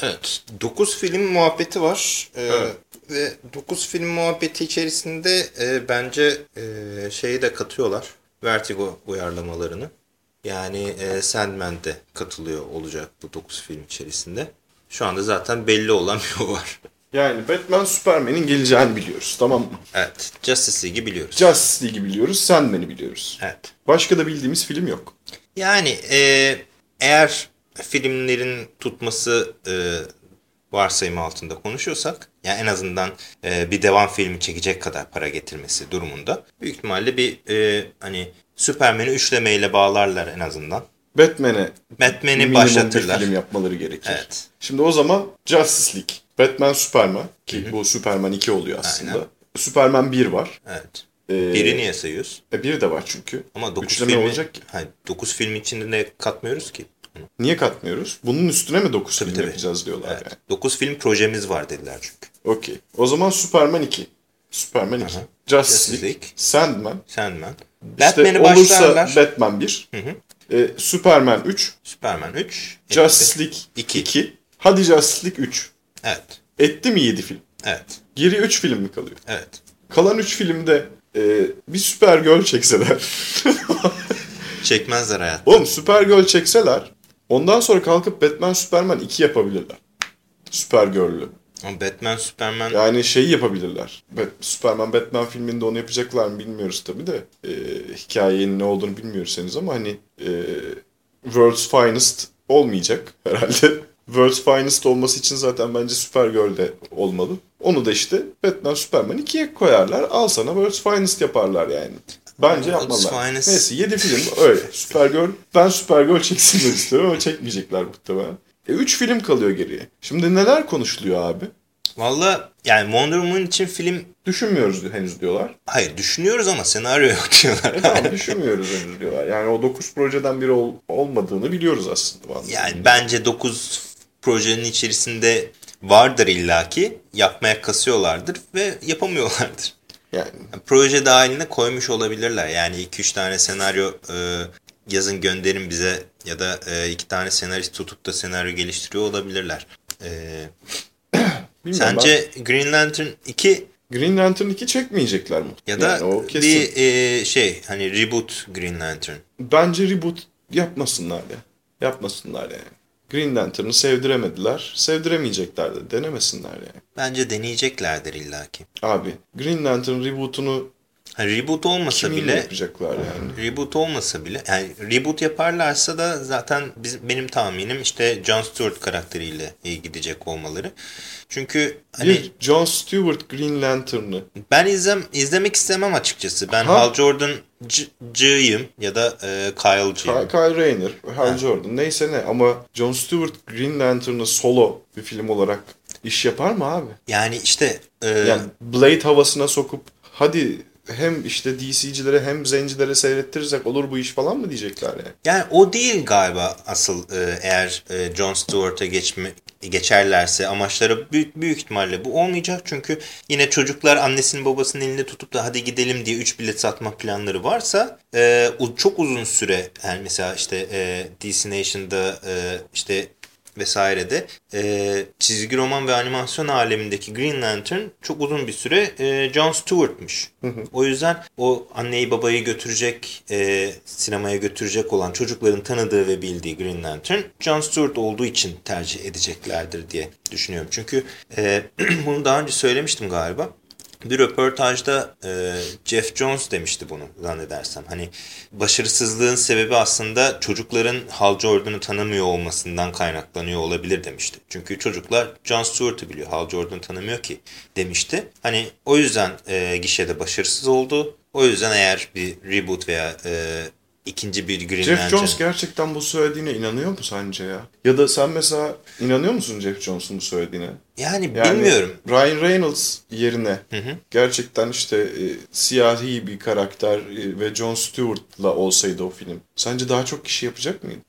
Evet. 9 film muhabbeti var. Ee, Evet. Ve 9 film muhabbeti içerisinde e, bence e, şeyi de katıyorlar. Vertigo uyarlamalarını. Yani e, Sandman de katılıyor olacak bu 9 film içerisinde. Şu anda zaten belli olan bir o var. Yani Batman, Superman'in geleceğini biliyoruz tamam mı? Evet. Justice League'i biliyoruz. Justice League'i biliyoruz, Sandman'i biliyoruz. Evet. Başka da bildiğimiz film yok. Yani e, eğer filmlerin tutması e, varsayımı altında konuşuyorsak yani en azından e, bir devam filmi çekecek kadar para getirmesi durumunda büyük ihtimalle bir e, hani Superman'i üçlemeyle bağlarlar en azından. Batman'e Batman'i başlatırlar. film yapmaları gerekir. Evet. Şimdi o zaman Justice League, Batman, Superman ki bu Superman 2 oluyor aslında. Aynen. Superman 1 var. Evet. Ee, Biri niye sayıyoruz? E, biri de var çünkü. Ama 9 Üçleme filmi, olacak ki. Hayır, 9 film içinde de katmıyoruz ki. Niye katmıyoruz? Bunun üstüne mi 9 film tabii. yapacağız diyorlar Evet. yani. 9 film projemiz var dediler çünkü. Okey. O zaman Superman 2. Superman 2. Aha. Justice Justice League, League. Sandman. Sandman. İşte Batman'i olursa başlarlar. Batman 1. E, Superman 3. Superman 3. Justice League İki. 2. Hadi Justice League 3. Evet. Etti mi 7 film? Evet. Geri 3 film mi kalıyor? Evet. Kalan 3 filmde e, bir Supergirl çekseler. Çekmezler hayat. Oğlum Supergirl çekseler ondan sonra kalkıp Batman Superman 2 yapabilirler. Supergirl'lü. Ama Batman, Superman Yani şeyi yapabilirler. Bat- Superman Batman filminde onu yapacaklar mı bilmiyoruz tabi de. E, hikayenin ne olduğunu bilmiyoruz henüz ama hani e, World's Finest olmayacak herhalde. World's Finest olması için zaten bence Supergirl de olmalı. Onu da işte Batman Superman 2'ye koyarlar. Al sana World's Finest yaparlar yani. Bence yapmalılar. Neyse 7 film öyle. Supergirl, ben Supergirl çeksinler istiyorum ama çekmeyecekler muhtemelen. E 3 film kalıyor geriye. Şimdi neler konuşuluyor abi? Valla yani Wonder Woman için film Düşünmüyoruz henüz diyorlar. hayır düşünüyoruz ama senaryo yok diyorlar. E tamam düşünmüyoruz henüz diyorlar. Yani o 9 projeden biri ol- olmadığını biliyoruz aslında. Wonder yani bence 9 projenin içerisinde vardır illaki yapmaya kasıyorlardır ve yapamıyorlardır. Yani Proje dahiline koymuş olabilirler. Yani 2-3 tane senaryo e, yazın gönderin bize ya da e, iki tane senarist tutup da senaryo geliştiriyor olabilirler. E, bilmiyorum sence Green Lantern 2 ben Green Lantern 2 çekmeyecekler mi? ya da Yani o kesin. bir e, şey hani reboot Green Lantern. Bence reboot yapmasınlar ya. Yapmasınlar yani. Green Lantern'ı sevdiremediler. Sevdiremeyecekler de. Denemesinler yani. Bence deneyeceklerdir illaki. Abi Green Lantern reboot'unu Ha, reboot olmasa kiminle bile yapacaklar yani? Reboot olmasa bile yani reboot yaparlarsa da zaten biz, benim tahminim işte Jon Stewart karakteriyle gidecek olmaları. Çünkü hani Bir John Stewart Green Lantern'ı ben izlem izlemek istemem açıkçası. Ben Ha. Hal Jordan'cıyım ya da e. Kyle, Kyle Rayner, Hal Jordan neyse ne ama John Stewart Green Lantern'ı solo bir film olarak iş yapar mı abi? Yani işte e, Yani Blade havasına sokup hadi hem işte DC'cilere hem zencilere seyrettirirsek olur bu iş falan mı diyecekler yani? Yani o değil galiba asıl e, eğer e, Jon Stewart'a geçme geçerlerse amaçları büyük büyük ihtimalle bu olmayacak çünkü yine çocuklar annesinin babasının elinde tutup da hadi gidelim diye 3 bilet satma planları varsa e, çok uzun süre yani mesela işte e, DC Nation'da e, işte vesairede e, çizgi roman ve animasyon alemindeki Green Lantern çok uzun bir süre e, Jon Stewart'mış. O yüzden o anneyi babayı götürecek, e, sinemaya götürecek olan çocukların tanıdığı ve bildiği Green Lantern Jon Stewart olduğu için tercih edeceklerdir diye düşünüyorum. Çünkü e, bunu daha önce söylemiştim galiba. Bir röportajda e, Jeff Jones demişti bunu zannedersem. Hani başarısızlığın sebebi aslında çocukların Hal Jordan'ı tanımıyor olmasından kaynaklanıyor olabilir demişti. Çünkü çocuklar John Stewart'ı biliyor, Hal Jordan'ı tanımıyor ki demişti. Hani o yüzden e, gişede başarısız oldu. O yüzden eğer bir reboot veya e, ikinci bir Green Jeff Lantern... Jones gerçekten bu söylediğine inanıyor mu sence ya? Ya da sen mesela inanıyor musun Jeff Jones'un bu söylediğine? yani, Yani bilmiyorum. Ryan Reynolds yerine gerçekten işte e, siyahi bir karakter e, ve John Stewart'la olsaydı o film. Sence daha çok kişi yapacak mıydı?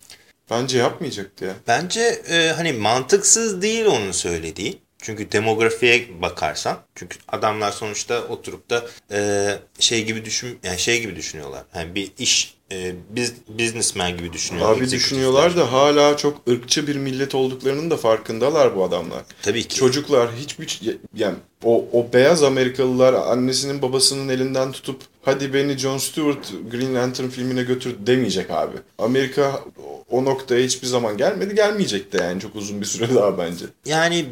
Bence yapmayacaktı ya. Bence e, hani mantıksız değil onun söylediği. Çünkü demografiye bakarsan çünkü adamlar sonuçta oturup da e, şey gibi düşün yani şey gibi düşünüyorlar. Yani bir iş e, biz businessman gibi düşünüyorlar. Abi düşünüyorlar da hala çok ırkçı bir millet olduklarının da farkındalar bu adamlar. Tabii ki. Çocuklar hiçbir yani o, o beyaz Amerikalılar annesinin babasının elinden tutup hadi beni John Stewart Green Lantern filmine götür demeyecek abi. Amerika o noktaya hiçbir zaman gelmedi gelmeyecek de yani çok uzun bir süre daha bence. Yani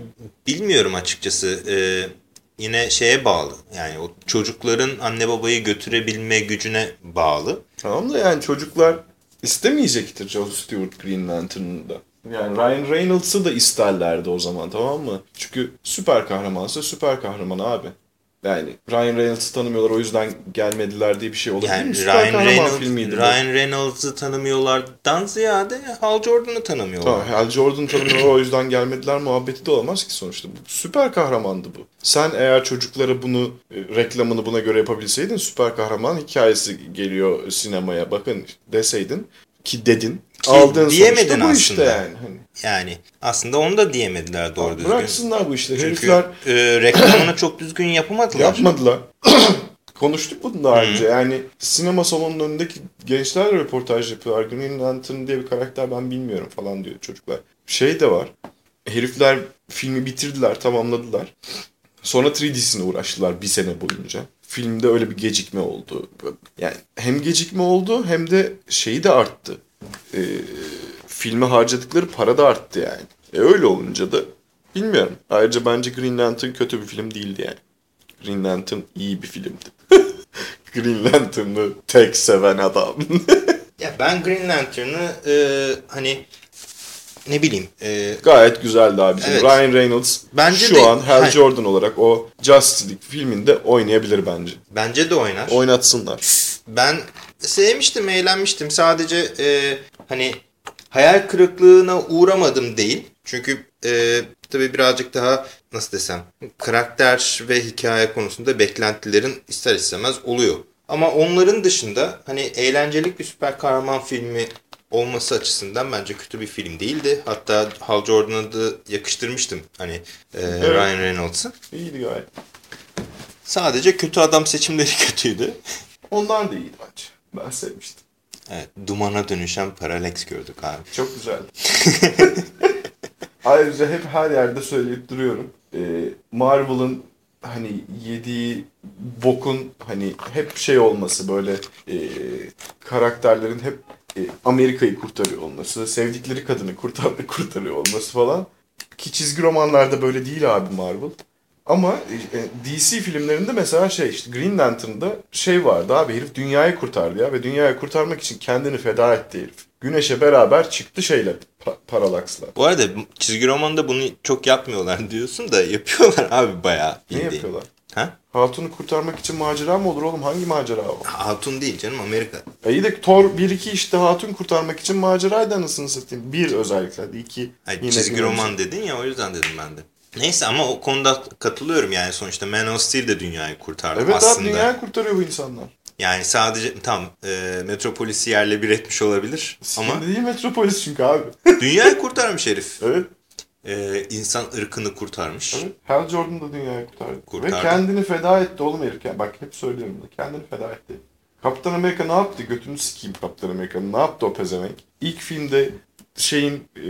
bilmiyorum açıkçası. E, yine şeye bağlı. Yani o çocukların anne babayı götürebilme gücüne bağlı. Tamam da yani çocuklar istemeyecektir John Stewart Green Lantern'ı da. Yani Ryan Reynolds'ı da isterlerdi o zaman tamam mı? Çünkü süper kahramansa süper kahraman abi. Yani Ryan Reynolds'ı tanımıyorlar o yüzden gelmediler diye bir şey olabilir? Yani Süper Ryan Reynolds, filmiydi. Ryan Reynolds'ı tanımıyorlardan ziyade Hal Jordan'ı tanımıyorlar. Tamam, Hal Jordan tanımıyorlar o yüzden gelmediler muhabbeti de olamaz ki sonuçta. Bu süper kahramandı bu. Sen eğer çocuklara bunu, e, reklamını buna göre yapabilseydin süper kahraman hikayesi geliyor sinemaya bakın deseydin ki dedin. Ki aldığın diyemedin sonuçta bu işte aslında. yani. Hani. Yani aslında onu da diyemediler doğru düzgün. Bıraksınlar bu işleri. Çünkü Herifler e, reklamını çok düzgün yapamadılar. yapmadılar. Konuştuk bunu daha önce. Yani sinema salonunun önündeki gençler röportaj yapıyorlar. Green Lantern diye bir karakter ben bilmiyorum falan diyor çocuklar. Şey de var. Herifler filmi bitirdiler, tamamladılar. Sonra 3D'sine uğraştılar bir sene boyunca. Filmde öyle bir gecikme oldu. Yani hem gecikme oldu hem de şeyi de arttı. Ee, filme harcadıkları para da arttı yani. E öyle olunca da bilmiyorum. Ayrıca bence Green Lantern kötü bir film değildi yani. Green Lantern iyi bir filmdi. Green Lantern'ı tek seven adam. Ya ben Green Lantern'ı e, hani ne bileyim e, Gayet güzeldi abicim. Evet. Ryan Reynolds Bence şu de- an Hal Hayır. Jordan olarak o Justice League filminde oynayabilir bence. bence de oynar. Oynatsınlar. Ben sevmiştim, eğlenmiştim. Sadece e, hani hayal kırıklığına uğramadım değil. Çünkü e, tabii birazcık daha nasıl desem karakter ve hikaye konusunda beklentilerin ister istemez oluyor. Ama onların dışında hani eğlencelik bir süper kahraman filmi olması açısından bence kötü bir film değildi. Hatta Hal Jordan'a da yakıştırmıştım hani e, Ryan Reynolds'ı. İyiydi gayet. Sadece kötü adam seçimleri kötüydü. Onlar da iyiydi bence. Ben sevmiştim. Evet, dumana dönüşen Parallax gördük abi. Çok güzel. Ayrıca hep her yerde söyleyip duruyorum. Ee, Marvel'ın hani yediği bokun hani hep şey olması böyle e, karakterlerin hep e, Amerika'yı kurtarıyor olması, sevdikleri kadını kurtar kurtarıyor olması falan. Ki çizgi romanlarda böyle değil abi Marvel. Ama e, DC filmlerinde mesela şey işte Green Lantern'da şey vardı abi herif dünyayı kurtardı ya ve dünyayı kurtarmak için kendini feda etti herif. Güneşe beraber çıktı şeyle pa- Parallax'la. Bu arada çizgi romanda bunu çok yapmıyorlar diyorsun da yapıyorlar abi bayağı Ne bildiğin. yapıyorlar? Ha? Hatun'u kurtarmak için macera mı olur oğlum? Hangi macera o? Hatun değil canım Amerika. E iyi de Thor 1-2 işte Hatun kurtarmak için maceraydı anasını satayım. Bir özellikle. Hadi iki. Hayır, yine çizgi bir roman dedin ya o yüzden dedim ben de. Neyse ama o konuda katılıyorum yani sonuçta Man of Steel de dünyayı kurtardı Evet aslında. abi dünyayı kurtarıyor bu insanlar. Yani sadece tam e, Metropolis'i yerle bir etmiş olabilir ama Ama değil Metropolis çünkü abi. dünyayı kurtarmış herif. evet. E, insan ırkını kurtarmış. evet. Hal Jordan da dünyayı kurtardı. Kurtardı. Ve kendini feda etti oğlum herif. Bak hep söylüyorum da kendini feda etti. Kaptan Amerika ne yaptı? Götünü sikeyim Kaptan Amerika'nın. Ne yaptı o pezevenk? İlk filmde şeyin e,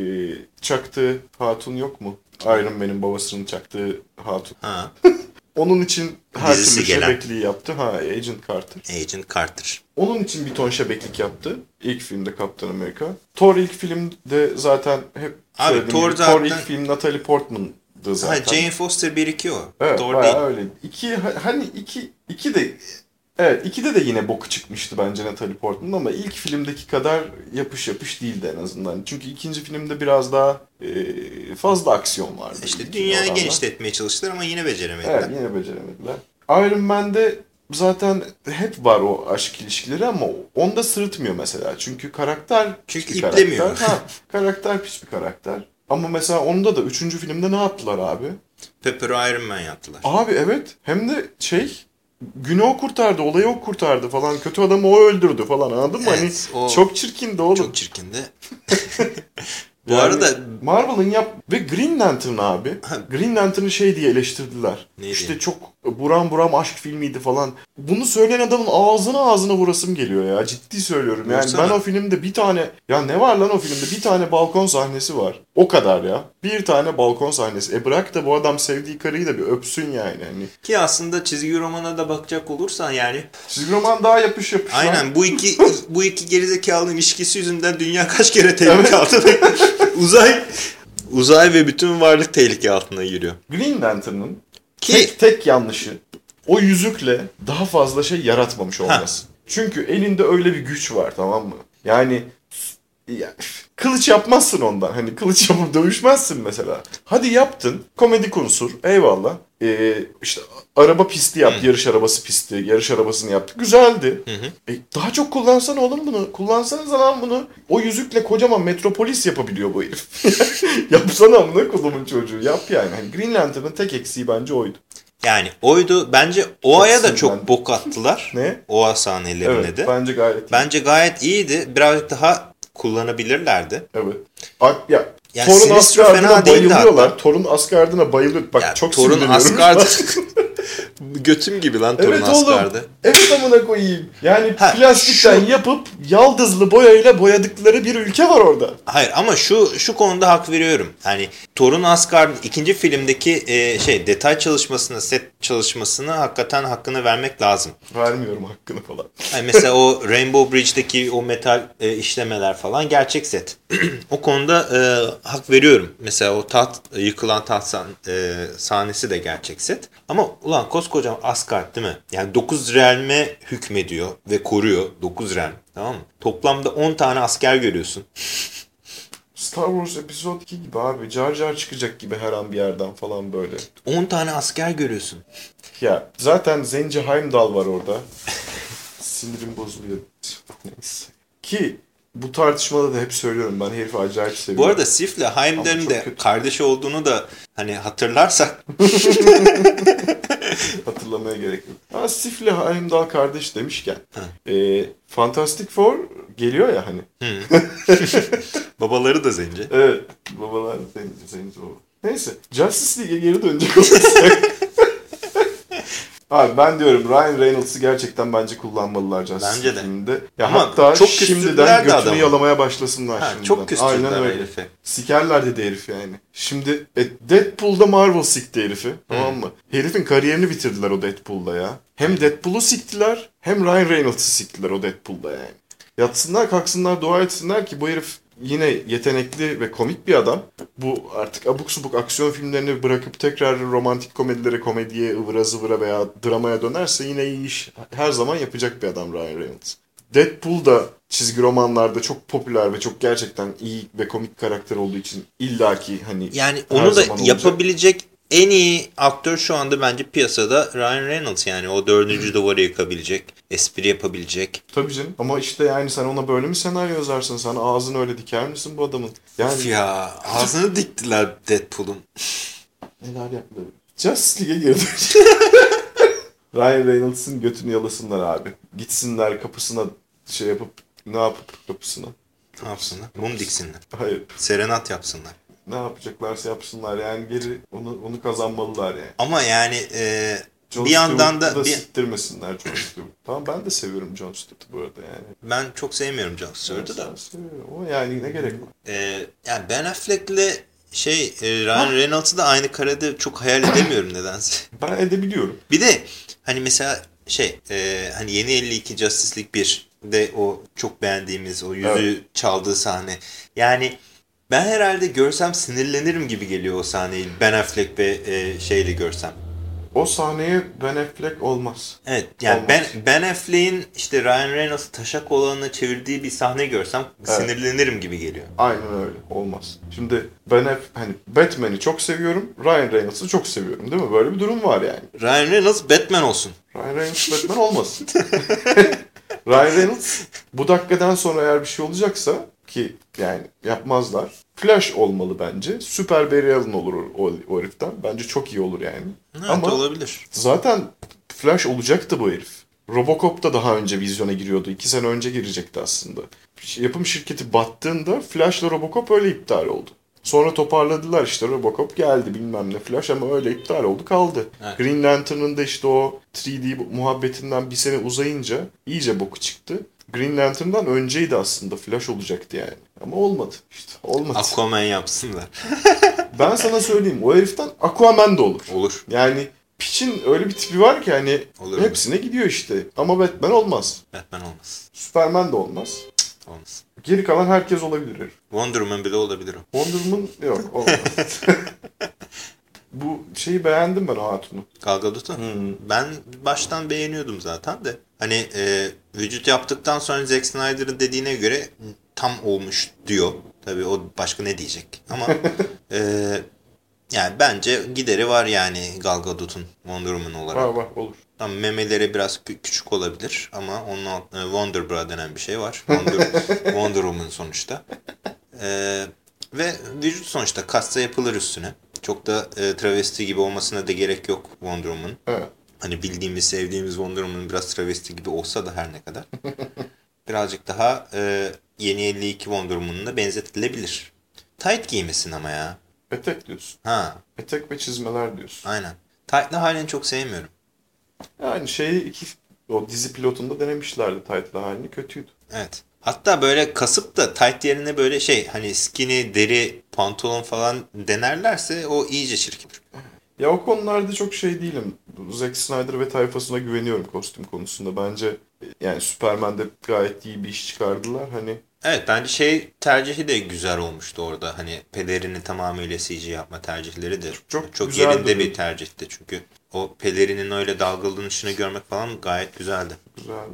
çaktığı hatun yok mu? Iron Man'in babasının çaktığı hatun. Ha, Onun için her Dizisi türlü gelen. şebekliği yaptı. Ha Agent Carter. Agent Carter. Onun için bir ton şebeklik yaptı. İlk filmde Kaptan Amerika. Thor ilk filmde zaten hep Abi, Thor gibi, Thor zaten- ilk film Natalie Portman'dı zaten. Ha, Jane Foster 1-2 o. Evet Thor değil. öyle. İki, ha- hani iki, iki de Evet ikide de yine boku çıkmıştı bence Natalie Portman ama ilk filmdeki kadar yapış yapış değildi en azından. Çünkü ikinci filmde biraz daha e, fazla aksiyon vardı. İşte dünyayı oranla. genişletmeye çalıştılar ama yine beceremediler. Evet yine beceremediler. Iron Man'de zaten hep var o aşk ilişkileri ama onda sırıtmıyor mesela. Çünkü karakter Çünkü bir iplemiyor. Karakter. Ha, karakter pis bir karakter. Ama mesela onda da üçüncü filmde ne yaptılar abi? Pepper'ı Iron Man yaptılar. Abi evet hem de şey günü o kurtardı, olayı o kurtardı falan. Kötü adamı o öldürdü falan anladın mı? Evet, hani o çok çirkindi oğlum. Çok çirkindi. Bu Yani arada Marvel'ın yap ve Green Lantern abi. Green Lantern'ı şey diye eleştirdiler. Neydi? İşte çok buram buram aşk filmiydi falan. Bunu söyleyen adamın ağzına ağzına vurasım geliyor ya. Ciddi söylüyorum. Yani Vursana. ben o filmde bir tane ya ne var lan o filmde? Bir tane balkon sahnesi var. O kadar ya. Bir tane balkon sahnesi. E bırak da bu adam sevdiği karıyı da bir öpsün yani. Hani ki aslında çizgi romana da bakacak olursan yani çizgi roman daha yapış yapış. aynen bu iki bu iki gerizekalı ilişkisi yüzünden dünya kaç kere tehlike altında uzay uzay ve bütün varlık tehlike altına giriyor. Green Lantern'ın Ki tek tek yanlışı o yüzükle daha fazla şey yaratmamış olması. Çünkü elinde öyle bir güç var tamam mı? Yani ya, kılıç yapmazsın ondan. Hani kılıç yapıp dövüşmezsin mesela. Hadi yaptın. Komedik unsur. Eyvallah. Ee, işte araba pisti yaptı. Yarış arabası pisti. Yarış arabasını yaptı. Güzeldi. E, daha çok kullansana oğlum bunu. Kullansanıza lan bunu. O yüzükle kocaman metropolis yapabiliyor bu herif. Yapsana amına kulumun çocuğu. Yap yani. Hani Green Lantern'ın tek eksiği bence oydu. yani oydu bence OA'ya da Çok sinirlendim. bok attılar. Ne? OA sahnelerine Evet. de. Bence gayet iyi. Bence gayet iyiydi. Birazcık daha kullanabilirlerdi. Evet. Ya, Ya Thor'un Sinestro Asgard'ına bayılıyorlar. Thor'un Asgard'ına bayılıyor. Bak Ya, çok sinirleniyorum. Asgard götüm gibi lan Thor'un Evet oğlum. Asgard'ı. Evet amına koyayım. Yani Ha, plastikten şu- yapıp yaldızlı boyayla boyadıkları bir ülke var orada. Hayır ama şu şu konuda hak veriyorum. Hani Thor'un Asgard'ın ikinci filmdeki e, şey detay çalışmasına, set çalışmasına hakikaten hakkını vermek lazım. Vermiyorum hakkını falan. Yani mesela o Rainbow Bridge'deki o metal e, işlemeler falan gerçek set. o konuda e, hak veriyorum. Mesela o taht yıkılan taht sahn- e, sahnesi de gerçek set. Ama ulan koskoca Asgard değil mi? Yani 9 realme hükmediyor ve koruyor 9 realm. Tamam mı? Toplamda 10 tane asker görüyorsun. Star Wars Episode 2 gibi abi. Car Car çıkacak gibi her an bir yerden falan böyle. 10 tane asker görüyorsun. Ya zaten Zenci Heimdall var orada. Sinirim bozuluyor. Neyse. Ki bu tartışmada da hep söylüyorum ben herifi acayip seviyorum. Bu arada Sif'le Heimdall'in de kötü. kardeşi olduğunu da hani hatırlarsak Hatırlamaya gerek yok. Ha Sif'le Heimdall kardeş demişken. E, Fantastic Four geliyor ya hani. babaları da zenci. Evet. Babalar zenci, zenci baba. Neyse. Justice League'e geri dönecek olursak. Abi ben diyorum Ryan Reynolds'ı gerçekten bence kullanmalılar Justice Bence de. filminde. Ya Ama hatta çok şimdiden de götünü adamı. yalamaya başlasınlar Ha, şimdiden. çok küstürdüler Aynen öyle. herifi. Sikerler dedi herif yani. Şimdi e, Deadpool'da Marvel sikti herifi. Tamam mı? Herifin kariyerini bitirdiler o Deadpool'da ya. Hem Deadpool'u siktiler hem Ryan Reynolds'ı siktiler o Deadpool'da yani. Yatsınlar kalksınlar dua etsinler ki bu herif yine yetenekli ve komik bir adam. Bu artık abuk subuk aksiyon filmlerini bırakıp tekrar romantik komedilere, komediye, ıvıra zıvıra veya dramaya dönerse yine iyi iş her zaman yapacak bir adam Ryan Reynolds. Deadpool da çizgi romanlarda çok popüler ve çok gerçekten iyi ve komik karakter olduğu için illaki hani Yani onu da zaman olacak. En iyi aktör şu anda bence piyasada Ryan Reynolds yani o dördüncü duvarı yıkabilecek, espri yapabilecek. Tabii canım ama işte yani sen ona böyle mi senaryo yazarsın? Sen ağzını öyle diker misin bu adamın? Yani ya ağzını diktiler Deadpool'un. neler yaptı? Justice League'e girdi. Ryan Reynolds'ın götünü yalasınlar abi. Gitsinler kapısına şey yapıp ne yapıp kapısına. Ne yapsınlar? Mum diksinler. Hayır. Serenat yapsınlar. Ne yapacaklarsa yapsınlar yani geri onu onu kazanmalılar yani. Ama yani e, John bir yandan da Stewart'ı bir, siktirmesinler John Stewart. Tamam ben de seviyorum John Stewart'ı bu arada yani. ben çok sevmiyorum John Stewart'ı da. Seviyorum ama yani ne gerek var? E, yani Ben Affleck'le şey e, Ryan Reynolds'ı da aynı karede çok hayal edemiyorum nedense. Ben edebiliyorum. Bir de hani mesela şey e, hani yeni 52 Justice League 1 de o çok beğendiğimiz o yüzü Evet. çaldığı sahne. Yani ben herhalde görsem sinirlenirim gibi geliyor o sahneyi. Ben Affleck ve e, şeyle görsem. O sahneye Ben Affleck olmaz. Evet yani Olmaz. ben Ben Affleck'in işte Ryan Reynolds'ı taşak olanına çevirdiği bir sahne görsem Evet. sinirlenirim gibi geliyor. Aynen öyle. Olmaz. Şimdi ben hep hani Batman'i çok seviyorum. Ryan Reynolds'ı çok seviyorum değil mi? Böyle bir durum var yani. Ryan Reynolds Batman olsun. Ryan Reynolds Batman olmasın. Ryan Reynolds bu dakikadan sonra eğer bir şey olacaksa ki yani yapmazlar. Flash olmalı bence. Süper Barry Allen olur o, o, heriften. Bence çok iyi olur yani. Evet Ama olabilir. zaten Flash olacaktı bu herif. Robocop da daha önce vizyona giriyordu. İki sene önce girecekti aslında. Yapım şirketi battığında Flash'la Robocop öyle iptal oldu. Sonra toparladılar işte Robocop geldi bilmem ne Flash ama öyle iptal oldu kaldı. Evet. Green Lantern'ın da işte o 3D muhabbetinden bir sene uzayınca iyice boku çıktı. Green Lantern'dan önceydi aslında Flash olacaktı yani. Ama olmadı işte olmadı. Aquaman yapsınlar. ben sana söyleyeyim o heriften Aquaman da olur. Olur. Yani Piç'in öyle bir tipi var ki hani Olur. hepsine gidiyor işte. Ama Batman olmaz. Batman olmaz. Superman de olmaz. Olmaz. Geri kalan herkes olabilir. Wonder Woman bile olabilir. Wonder Woman yok olmaz. Bu şeyi beğendim ben o hatunu. Gal Gadot'u. Ben baştan beğeniyordum zaten de. Hani e, vücut yaptıktan sonra Zack Snyder'ın dediğine göre tam olmuş diyor. Tabii o başka ne diyecek. Ama e, yani bence gideri var yani Gal Gadot'un Wonder Woman olarak. Var var olur. Tamam memeleri biraz kü- küçük olabilir ama onun alt, e, Wonder Bra denen bir şey var. Wonder, Wonder Woman sonuçta. E, ve vücut sonuçta kasta yapılır üstüne. Çok da e, travesti gibi olmasına da gerek yok Wonder Woman. Evet. Hani bildiğimiz, sevdiğimiz Wonder Woman biraz travesti gibi olsa da her ne kadar. Birazcık daha e, yeni 52 Wonder Woman'la benzetilebilir. Tight giymesin ama ya. Etek diyorsun. Ha, Etek ve çizmeler diyorsun. aynen. Tight'lı halini çok sevmiyorum. Yani şeyi iki o dizi pilotunda denemişlerdi taytlı halini kötüydü. Evet. Hatta böyle kasıp da tight yerine böyle şey hani skinny, deri, pantolon falan denerlerse o iyice çirkin. Ya o konularda çok şey değilim. Zack Snyder ve tayfasına güveniyorum kostüm konusunda. Bence yani Superman'de gayet iyi bir iş çıkardılar. Hani Evet bence şey tercihi de güzel olmuştu orada. Hani pelerini tamamıyla CG yapma tercihleri de Çok çok yerinde bir tercihti. Çünkü o pelerinin öyle dalgalanışını görmek falan gayet güzeldi. güzel.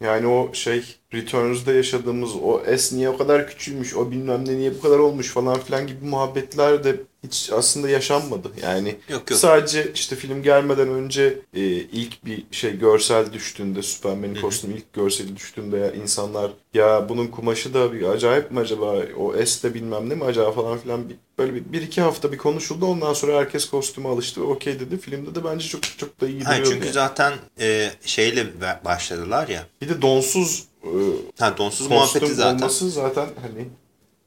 Yani o şey Returns'da yaşadığımız o S niye o kadar küçülmüş, o bilmem ne niye bu kadar olmuş falan filan gibi muhabbetler de hiç aslında yaşanmadı. Yani Yok yok. sadece işte film gelmeden önce e, ilk bir şey görsel düştüğünde Superman'in kostümü ilk görseli düştüğünde ya insanlar ya bunun kumaşı da bir acayip mi acaba o S de bilmem ne mi acaba falan filan bir, böyle bir, bir iki hafta bir konuşuldu ondan sonra herkes kostüme alıştı ve okey dedi. Filmde de bence çok çok da iyi duruyordu. çünkü yani. zaten e, şeyle başladılar ya. Bir de donsuz e, Ha donsuz muhabbeti zaten. olması zaten hani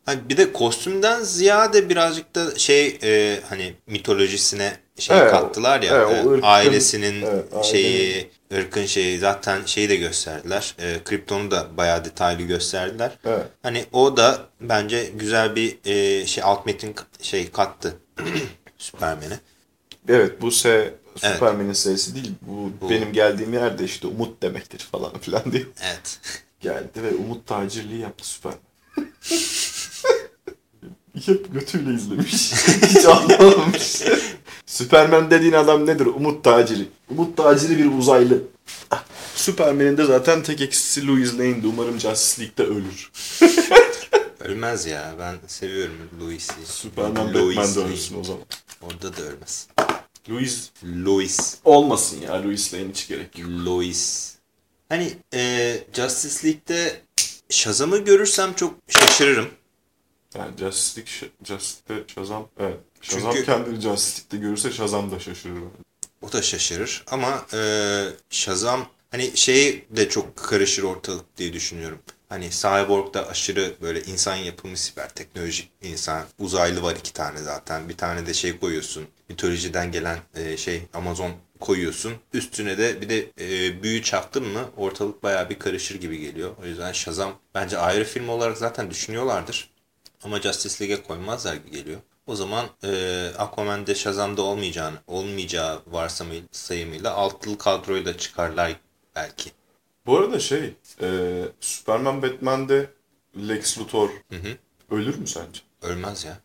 Hani bir de kostümden ziyade birazcık da şey e, hani mitolojisine şey Evet, kattılar ya. evet, e, ırkın- ailesinin evet, şeyi, ırkın şeyi zaten şeyi de gösterdiler. E, Krypton'u da bayağı detaylı gösterdiler. Evet. Hani o da bence güzel bir e, şey alt metin şey kattı Superman'e. Evet bu S Superman'in S'si değil. Bu, Bu- benim geldiğim yerde işte umut demektir falan filan diye Evet. geldi ve umut tacirliği yaptı Superman. Hep götüyle izlemiş. Hiç anlamamış. Superman dediğin adam nedir? Umut taciri. Umut taciri bir uzaylı. Ah, Superman'in de zaten tek eksisi Louis Lane'di. Umarım Justice League'de ölür. Ölmez ya. Ben seviyorum Louis'i. Superman Lois Batman de ölsün o zaman. Orada da ölmez. Louis Lois. olmasın ya. Louis Lane hiç gerek yok. Lois. Hani e, Justice League'de Shazam'ı görürsem çok şaşırırım. Yani Justice League, Justice, Shazam, evet. Shazam Çünkü- kendini Justice League'de görürse Shazam da şaşırır. O da şaşırır ama e, Shazam hani şey de çok karışır ortalık diye düşünüyorum. Hani Cyborg'da aşırı böyle insan yapımı siber teknolojik insan uzaylı var iki tane zaten. Bir tane de şey koyuyorsun. Mitolojiden gelen e, şey Amazon koyuyorsun. Üstüne de bir de e, büyü çaktın mı ortalık bayağı bir karışır gibi geliyor. O yüzden Shazam bence ayrı film olarak zaten düşünüyorlardır. Ama Justice League'e koymazlar gibi geliyor. O zaman e, Aquaman'de Shazam'da olmayacağını, olmayacağı varsayımıyla altılı kadroyu da çıkarlar belki. Bu arada şey, e, Superman Batman'de Lex Luthor Hı hı. ölür mü sence? Ölmez ya.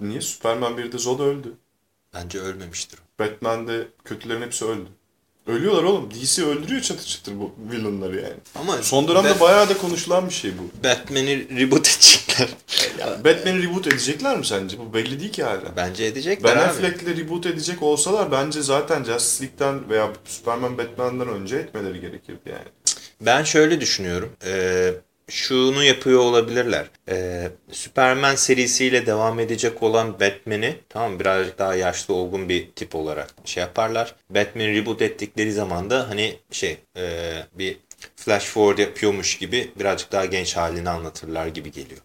Niye? Superman 1'de Zod öldü. Bence ölmemiştir. Batman'de kötülerin hepsi öldü. Ölüyorlar oğlum. DC öldürüyor çatır çatır bu villainları yani. Ama Son dönemde Bat- bayağı da konuşulan bir şey bu. Batman'i reboot edecekler. Yani Batman'i reboot edecekler mi sence? Bu belli değil ki hala. Bence edecekler Ben abi. Affleck'le reboot edecek olsalar bence zaten Justice League'den veya Superman Batman'dan önce etmeleri gerekirdi yani. Ben şöyle düşünüyorum. Ee, şunu yapıyor olabilirler. Ee, Superman serisiyle devam edecek olan Batman'i tamam birazcık daha yaşlı olgun bir tip olarak şey yaparlar. Batman reboot ettikleri zaman da hani şey e, bir flash forward yapıyormuş gibi birazcık daha genç halini anlatırlar gibi geliyor.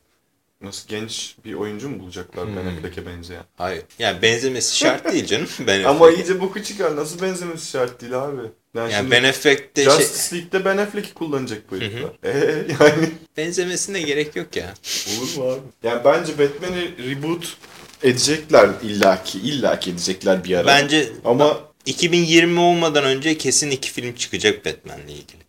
Nasıl genç bir oyuncu mu bulacaklar Ben Affleck'e benzeyen? Hayır. Yani benzemesi şart değil canım. Ben Ama iyice boku çıkar. Nasıl benzemesi şart değil abi. Yani, yani Ben Affleck de şey, Justice League'de Ben Affleck'i kullanacak bu herifler. Eee yani benzemesine gerek yok ya. olur mu abi? Yani bence Batman'i reboot edecekler illaki. illaki edecekler bir ara. Bence Ama 2020 olmadan önce kesin iki film çıkacak Batman'le ilgili.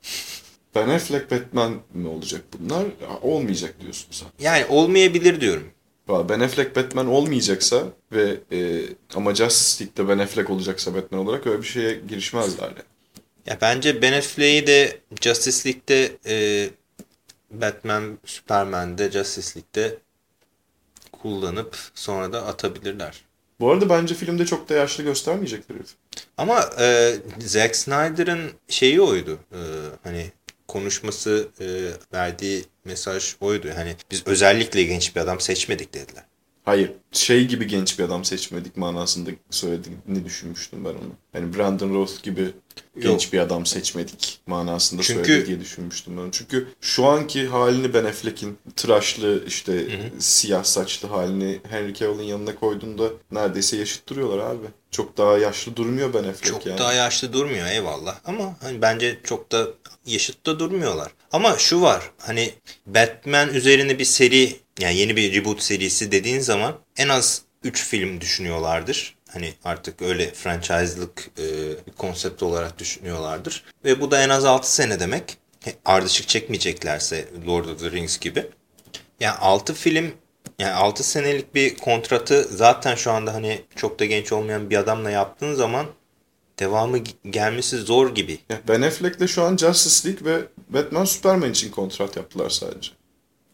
Ben Affleck Batman mi olacak bunlar? Ya, Olmayacak diyorsun sen. Yani olmayabilir diyorum. Ben Affleck Batman olmayacaksa ve e, ama Justice League'de Ben Affleck olacaksa Batman olarak öyle bir şeye girişmezler yani. Ya bence Ben Affleck'i de Justice League'de e, Batman, Superman'de Justice League'de kullanıp sonra da atabilirler. Bu arada bence filmde çok da yaşlı göstermeyecekler herif. Ama e, Zack Snyder'ın şeyi oydu. E, hani konuşması, e, verdiği mesaj oydu. Hani biz özellikle genç bir adam seçmedik dediler. Hayır. Şey gibi genç bir adam seçmedik manasında söylediğini düşünmüştüm ben onu. Hani Brandon Roth gibi genç Yok. bir adam seçmedik manasında Çünkü- söyledi diye düşünmüştüm ben. Çünkü şu anki halini Ben Affleck'in tıraşlı işte siyah saçlı halini Henry Cavill'in yanına koyduğunda neredeyse yaşıt duruyorlar abi. Çok daha yaşlı durmuyor Ben Affleck Çok yani. daha yaşlı durmuyor eyvallah ama hani bence çok da yaşıt da durmuyorlar. Ama şu var hani Batman üzerine bir seri yani yeni bir reboot serisi dediğin zaman en az 3 film düşünüyorlardır. Hani artık öyle franchise'lık e, konsept olarak düşünüyorlardır. Ve bu da en az 6 sene demek. Ardışık çekmeyeceklerse Lord of the Rings gibi. Yani 6 film yani 6 senelik bir kontratı zaten şu anda hani çok da genç olmayan bir adamla yaptığın zaman devamı ge- gelmesi zor gibi. Ben Affleck'le şu an Justice League ve Batman Superman için kontrat yaptılar sadece.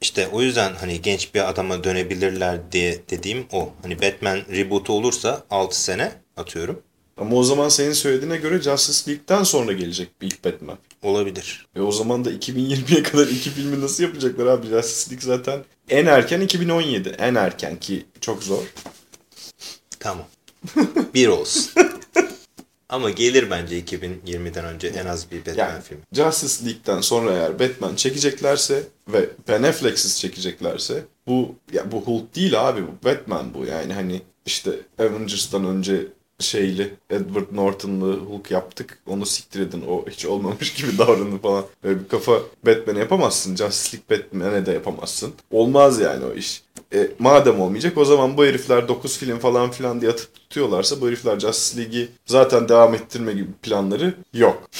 İşte o yüzden hani genç bir adama dönebilirler diye dediğim o. Hani Batman reboot'u olursa 6 sene atıyorum. Ama o zaman senin söylediğine göre Justice League'den sonra gelecek bir ilk Batman. Olabilir. Ve o zaman da 2020'ye kadar iki filmi nasıl yapacaklar abi? Justice League zaten en erken 2017. En erken ki çok zor. Tamam. Bir olsun. Ama gelir bence 2020'den önce en az bir Batman Yani filmi. Justice League'den sonra eğer Batman çekeceklerse ve Ben Affleck'siz çekeceklerse bu ya bu Hulk değil abi bu Batman bu yani hani işte Avengers'tan önce şeyli Edward Norton'lı Hulk yaptık. Onu siktir edin. O hiç olmamış gibi davranın falan. Böyle bir kafa Batman'e yapamazsın. Justice League Batman'e de yapamazsın. Olmaz yani o iş. E, madem olmayacak o zaman bu herifler 9 film falan filan diye atıp tutuyorlarsa bu herifler Justice League'i zaten devam ettirme gibi planları yok.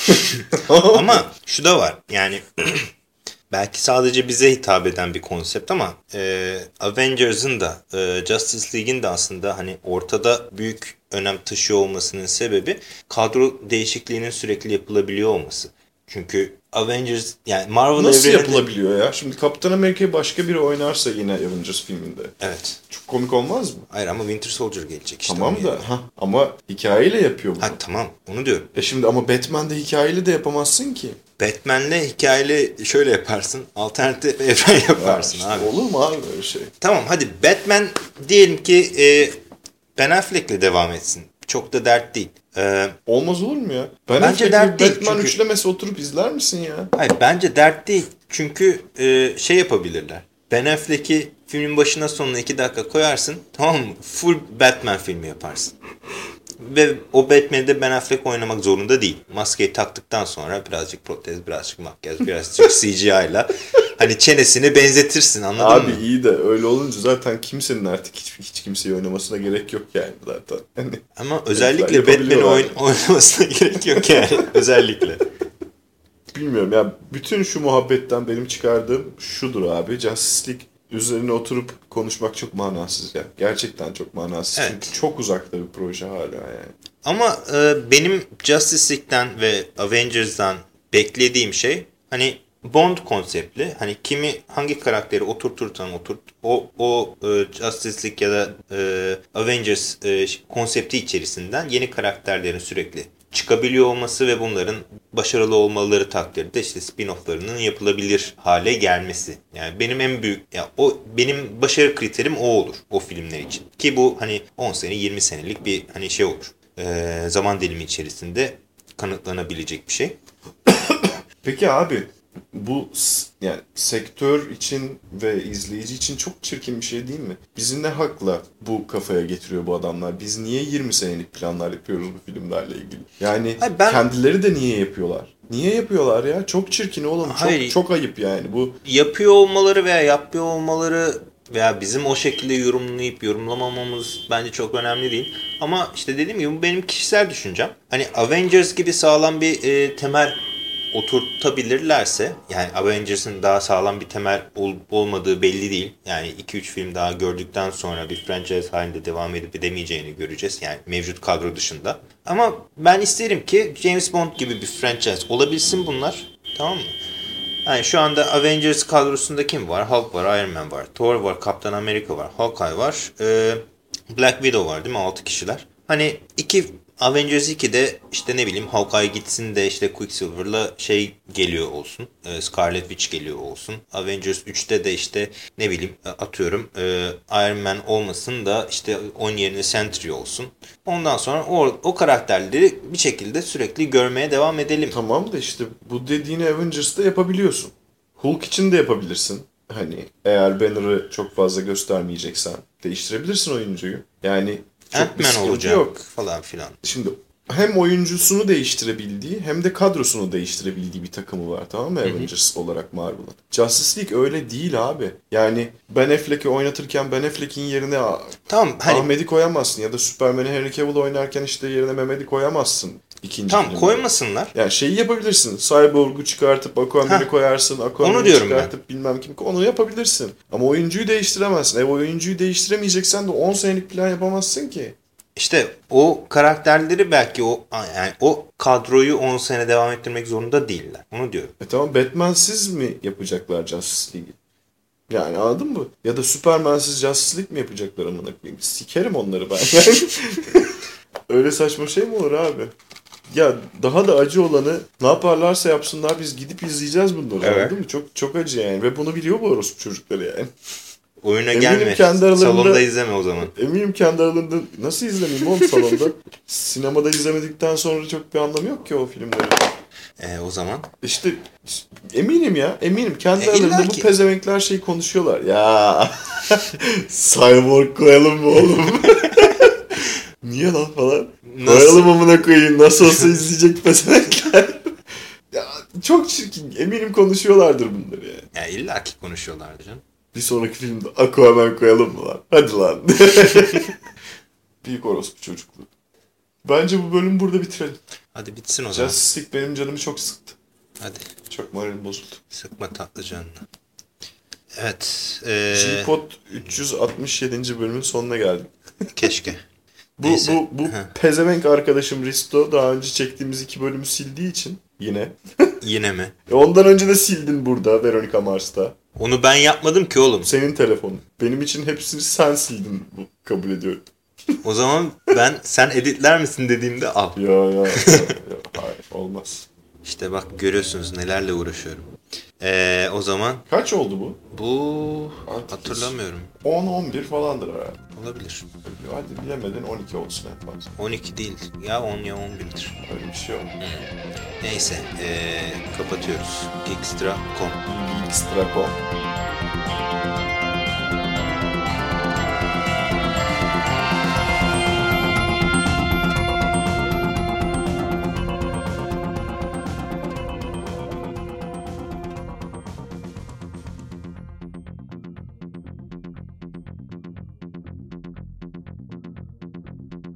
ama şu da var. Yani belki sadece bize hitap eden bir konsept ama e, Avengers'ın da e, Justice League'in de aslında hani ortada büyük önem taşıyor olmasının sebebi kadro değişikliğinin sürekli yapılabiliyor olması. Çünkü Avengers yani Marvel Nasıl evreninde... yapılabiliyor ya? Şimdi Kaptan Amerika'yı başka biri oynarsa yine Avengers filminde. Evet. Çok komik olmaz mı? Hayır ama Winter Soldier gelecek işte. tamam da ha, ama hikayeyle yapıyor bunu. Ha tamam onu diyorum. E şimdi ama Batman'de hikayeyle de yapamazsın ki. Batman'le hikayeli şöyle yaparsın. Alternatif evren yaparsın İşte abi. Olur mu abi böyle şey? Tamam hadi Batman diyelim ki e, Ben Affleck'le devam etsin. Çok da dert değil. E, Olmaz olur mu ya? Ben Bence dert değil Batman çünkü- üçlemesi oturup izler misin ya? hayır bence dert değil. Çünkü e, şey yapabilirler. Ben Affleck'i filmin başına sonuna iki dakika koyarsın. Tamam mı? Full Batman filmi yaparsın. Ve o Batman'i de Ben Affleck oynamak zorunda değil. Maskeyi taktıktan sonra birazcık protez, birazcık makyaj, birazcık CGI ile hani çenesini benzetirsin anladın Abi mı? iyi de öyle olunca zaten kimsenin artık hiç, hiç kimseyi oynamasına gerek yok yani zaten. Hani Ama özellikle Herifler Batman'i oyn oynamasına gerek yok yani. özellikle. bilmiyorum ya bütün şu muhabbetten benim çıkardığım şudur abi. Justice League üzerine oturup konuşmak çok manasız ya. Gerçekten çok manasız. Evet. Çünkü çok uzakta bir proje hala yani. Ama e, benim Justice League'den ve Avengers'dan beklediğim şey hani Bond konseptli. Hani kimi hangi karakteri oturtursan oturt o o e, Justice League ya da e, Avengers e, konsepti içerisinden yeni karakterlerin sürekli çıkabiliyor olması ve bunların başarılı olmaları takdirde işte spin-off'larının yapılabilir hale gelmesi. Yani benim en büyük ya o benim başarı kriterim o olur o filmler için. Ki bu hani 10 sene 20 senelik bir hani şey olur. E, zaman dilimi içerisinde kanıtlanabilecek bir şey. Peki abi bu yani sektör için ve izleyici için çok çirkin bir şey değil mi? Bizi ne hakla bu kafaya getiriyor bu adamlar? Biz niye 20 senelik planlar yapıyoruz bu filmlerle ilgili? Yani Hayır, ben- kendileri de niye yapıyorlar? Niye yapıyorlar ya? Çok çirkin oğlum. Çok Hayır. çok ayıp yani. Bu yapıyor olmaları veya yapıyor olmaları veya bizim o şekilde yorumlayıp yorumlamamamız bence çok önemli değil. Ama işte dediğim gibi bu benim kişisel düşüncem. Hani Avengers gibi sağlam bir e, temel oturtabilirlerse yani Avengers'ın daha sağlam bir temel ol- olmadığı belli değil. Yani 2-3 film daha gördükten sonra bir franchise halinde devam edip edemeyeceğini göreceğiz. Yani mevcut kadro dışında. Ama ben isterim ki James Bond gibi bir franchise olabilsin bunlar. Tamam mı? Yani şu anda Avengers kadrosunda kim var? Hulk var, Iron Man var, Thor var, Kaptan Amerika var, Hawkeye var, e, Black Widow var değil mi? 6 kişiler. Hani iki Avengers 2'de işte ne bileyim Hawkeye gitsin de işte Quicksilver'la şey geliyor olsun. e, Scarlet Witch geliyor olsun. Avengers 3'te de işte ne bileyim e, atıyorum e, Iron Man olmasın da işte onun yerine Sentry olsun. Ondan sonra o, o karakterleri bir şekilde sürekli görmeye devam edelim. tamam da işte bu dediğini Avengers'ta yapabiliyorsun. Hulk için de yapabilirsin. Hani eğer Banner'ı çok fazla göstermeyeceksen değiştirebilirsin oyuncuyu. Yani Ant-Man olacak yok. falan filan. Şimdi hem oyuncusunu değiştirebildiği hem de kadrosunu değiştirebildiği bir takımı var tamam mı Avengers olarak Marvel'ın. Justice League öyle değil abi. Yani Ben Affleck'i oynatırken Ben Affleck'in yerine Tamam hani Ahmet'i koyamazsın ya da Superman'i Henry Cavill oynarken işte yerine Mehmet'i koyamazsın. İkinci tamam filmde. koymasınlar. Yani şeyi yapabilirsin. Cyborg'u çıkartıp Aquaman'i Heh. koyarsın. Diyorum çıkartıp bilmem kim. Onu yapabilirsin. Ama oyuncuyu değiştiremezsin. E oyuncuyu değiştiremeyeceksen de 10 senelik plan yapamazsın ki. İşte o karakterleri belki o yani o kadroyu 10 sene devam ettirmek zorunda değiller. Onu diyorum. E tamam Batman'siz mi yapacaklar Justice League'i? Yani anladın mı? Ya da Superman'siz Justice League mi yapacaklar amına koyayım? Sikerim onları ben. Öyle saçma şey mi olur abi? Ya daha da acı olanı ne yaparlarsa yapsınlar biz gidip izleyeceğiz bunları Evet. anladın mı? Çok çok acı yani ve bunu biliyor bu orospu çocukları yani. Oyuna Eminim gelme. kendi aralarında- Salonda izleme o zaman. Eminim kendi aralarında nasıl izlemeyeyim oğlum salonda? Sinemada izlemedikten sonra çok bir anlamı yok ki o filmleri. E, o zaman İşte eminim ya eminim kendi E, aralarında bu pezevenkler şey konuşuyorlar. Ya cyborg koyalım mı oğlum? Niye lan falan? Nasıl? Koyalım amına koyayım nasıl olsa izleyecek pezevenkler. ya çok çirkin eminim konuşuyorlardır bunları yani. ya illaki konuşuyorlardı canım. Bir sonraki filmde Aquaman koyalım mı lan? Hadi lan. Büyük orospu çocukluğu. Bence bu bölümü burada bitirelim. Hadi bitsin o zaman. Justice League benim canımı çok sıktı. Hadi Çok moralim bozuldu. sıkma tatlı canını. Evet. E, G-Pod 367. bölümün sonuna geldik. keşke. Bu, Neyse. bu, bu pezevenk arkadaşım Risto daha önce çektiğimiz iki bölümü sildiği için yine. Yine mi? E ondan önce de sildin burada Veronica Mars'ta. Onu ben yapmadım ki oğlum. Senin telefonun. Benim için hepsini sen sildin. Bu kabul ediyorum. O zaman ben sen editler misin dediğimde al. Ya ya. ya, ya. Hayır olmaz. İşte bak görüyorsunuz nelerle uğraşıyorum. Ee, o zaman Kaç oldu bu? bu Artık hatırlamıyorum. 10-11 falandır herhalde. Olabilir. Hadi bilemedin 12 olsun en fazla. 12 değil. Ya 10 ya 11'dir. Öyle bir şey yok. Neyse ee, kapatıyoruz. Geekstra.com Geekstra.com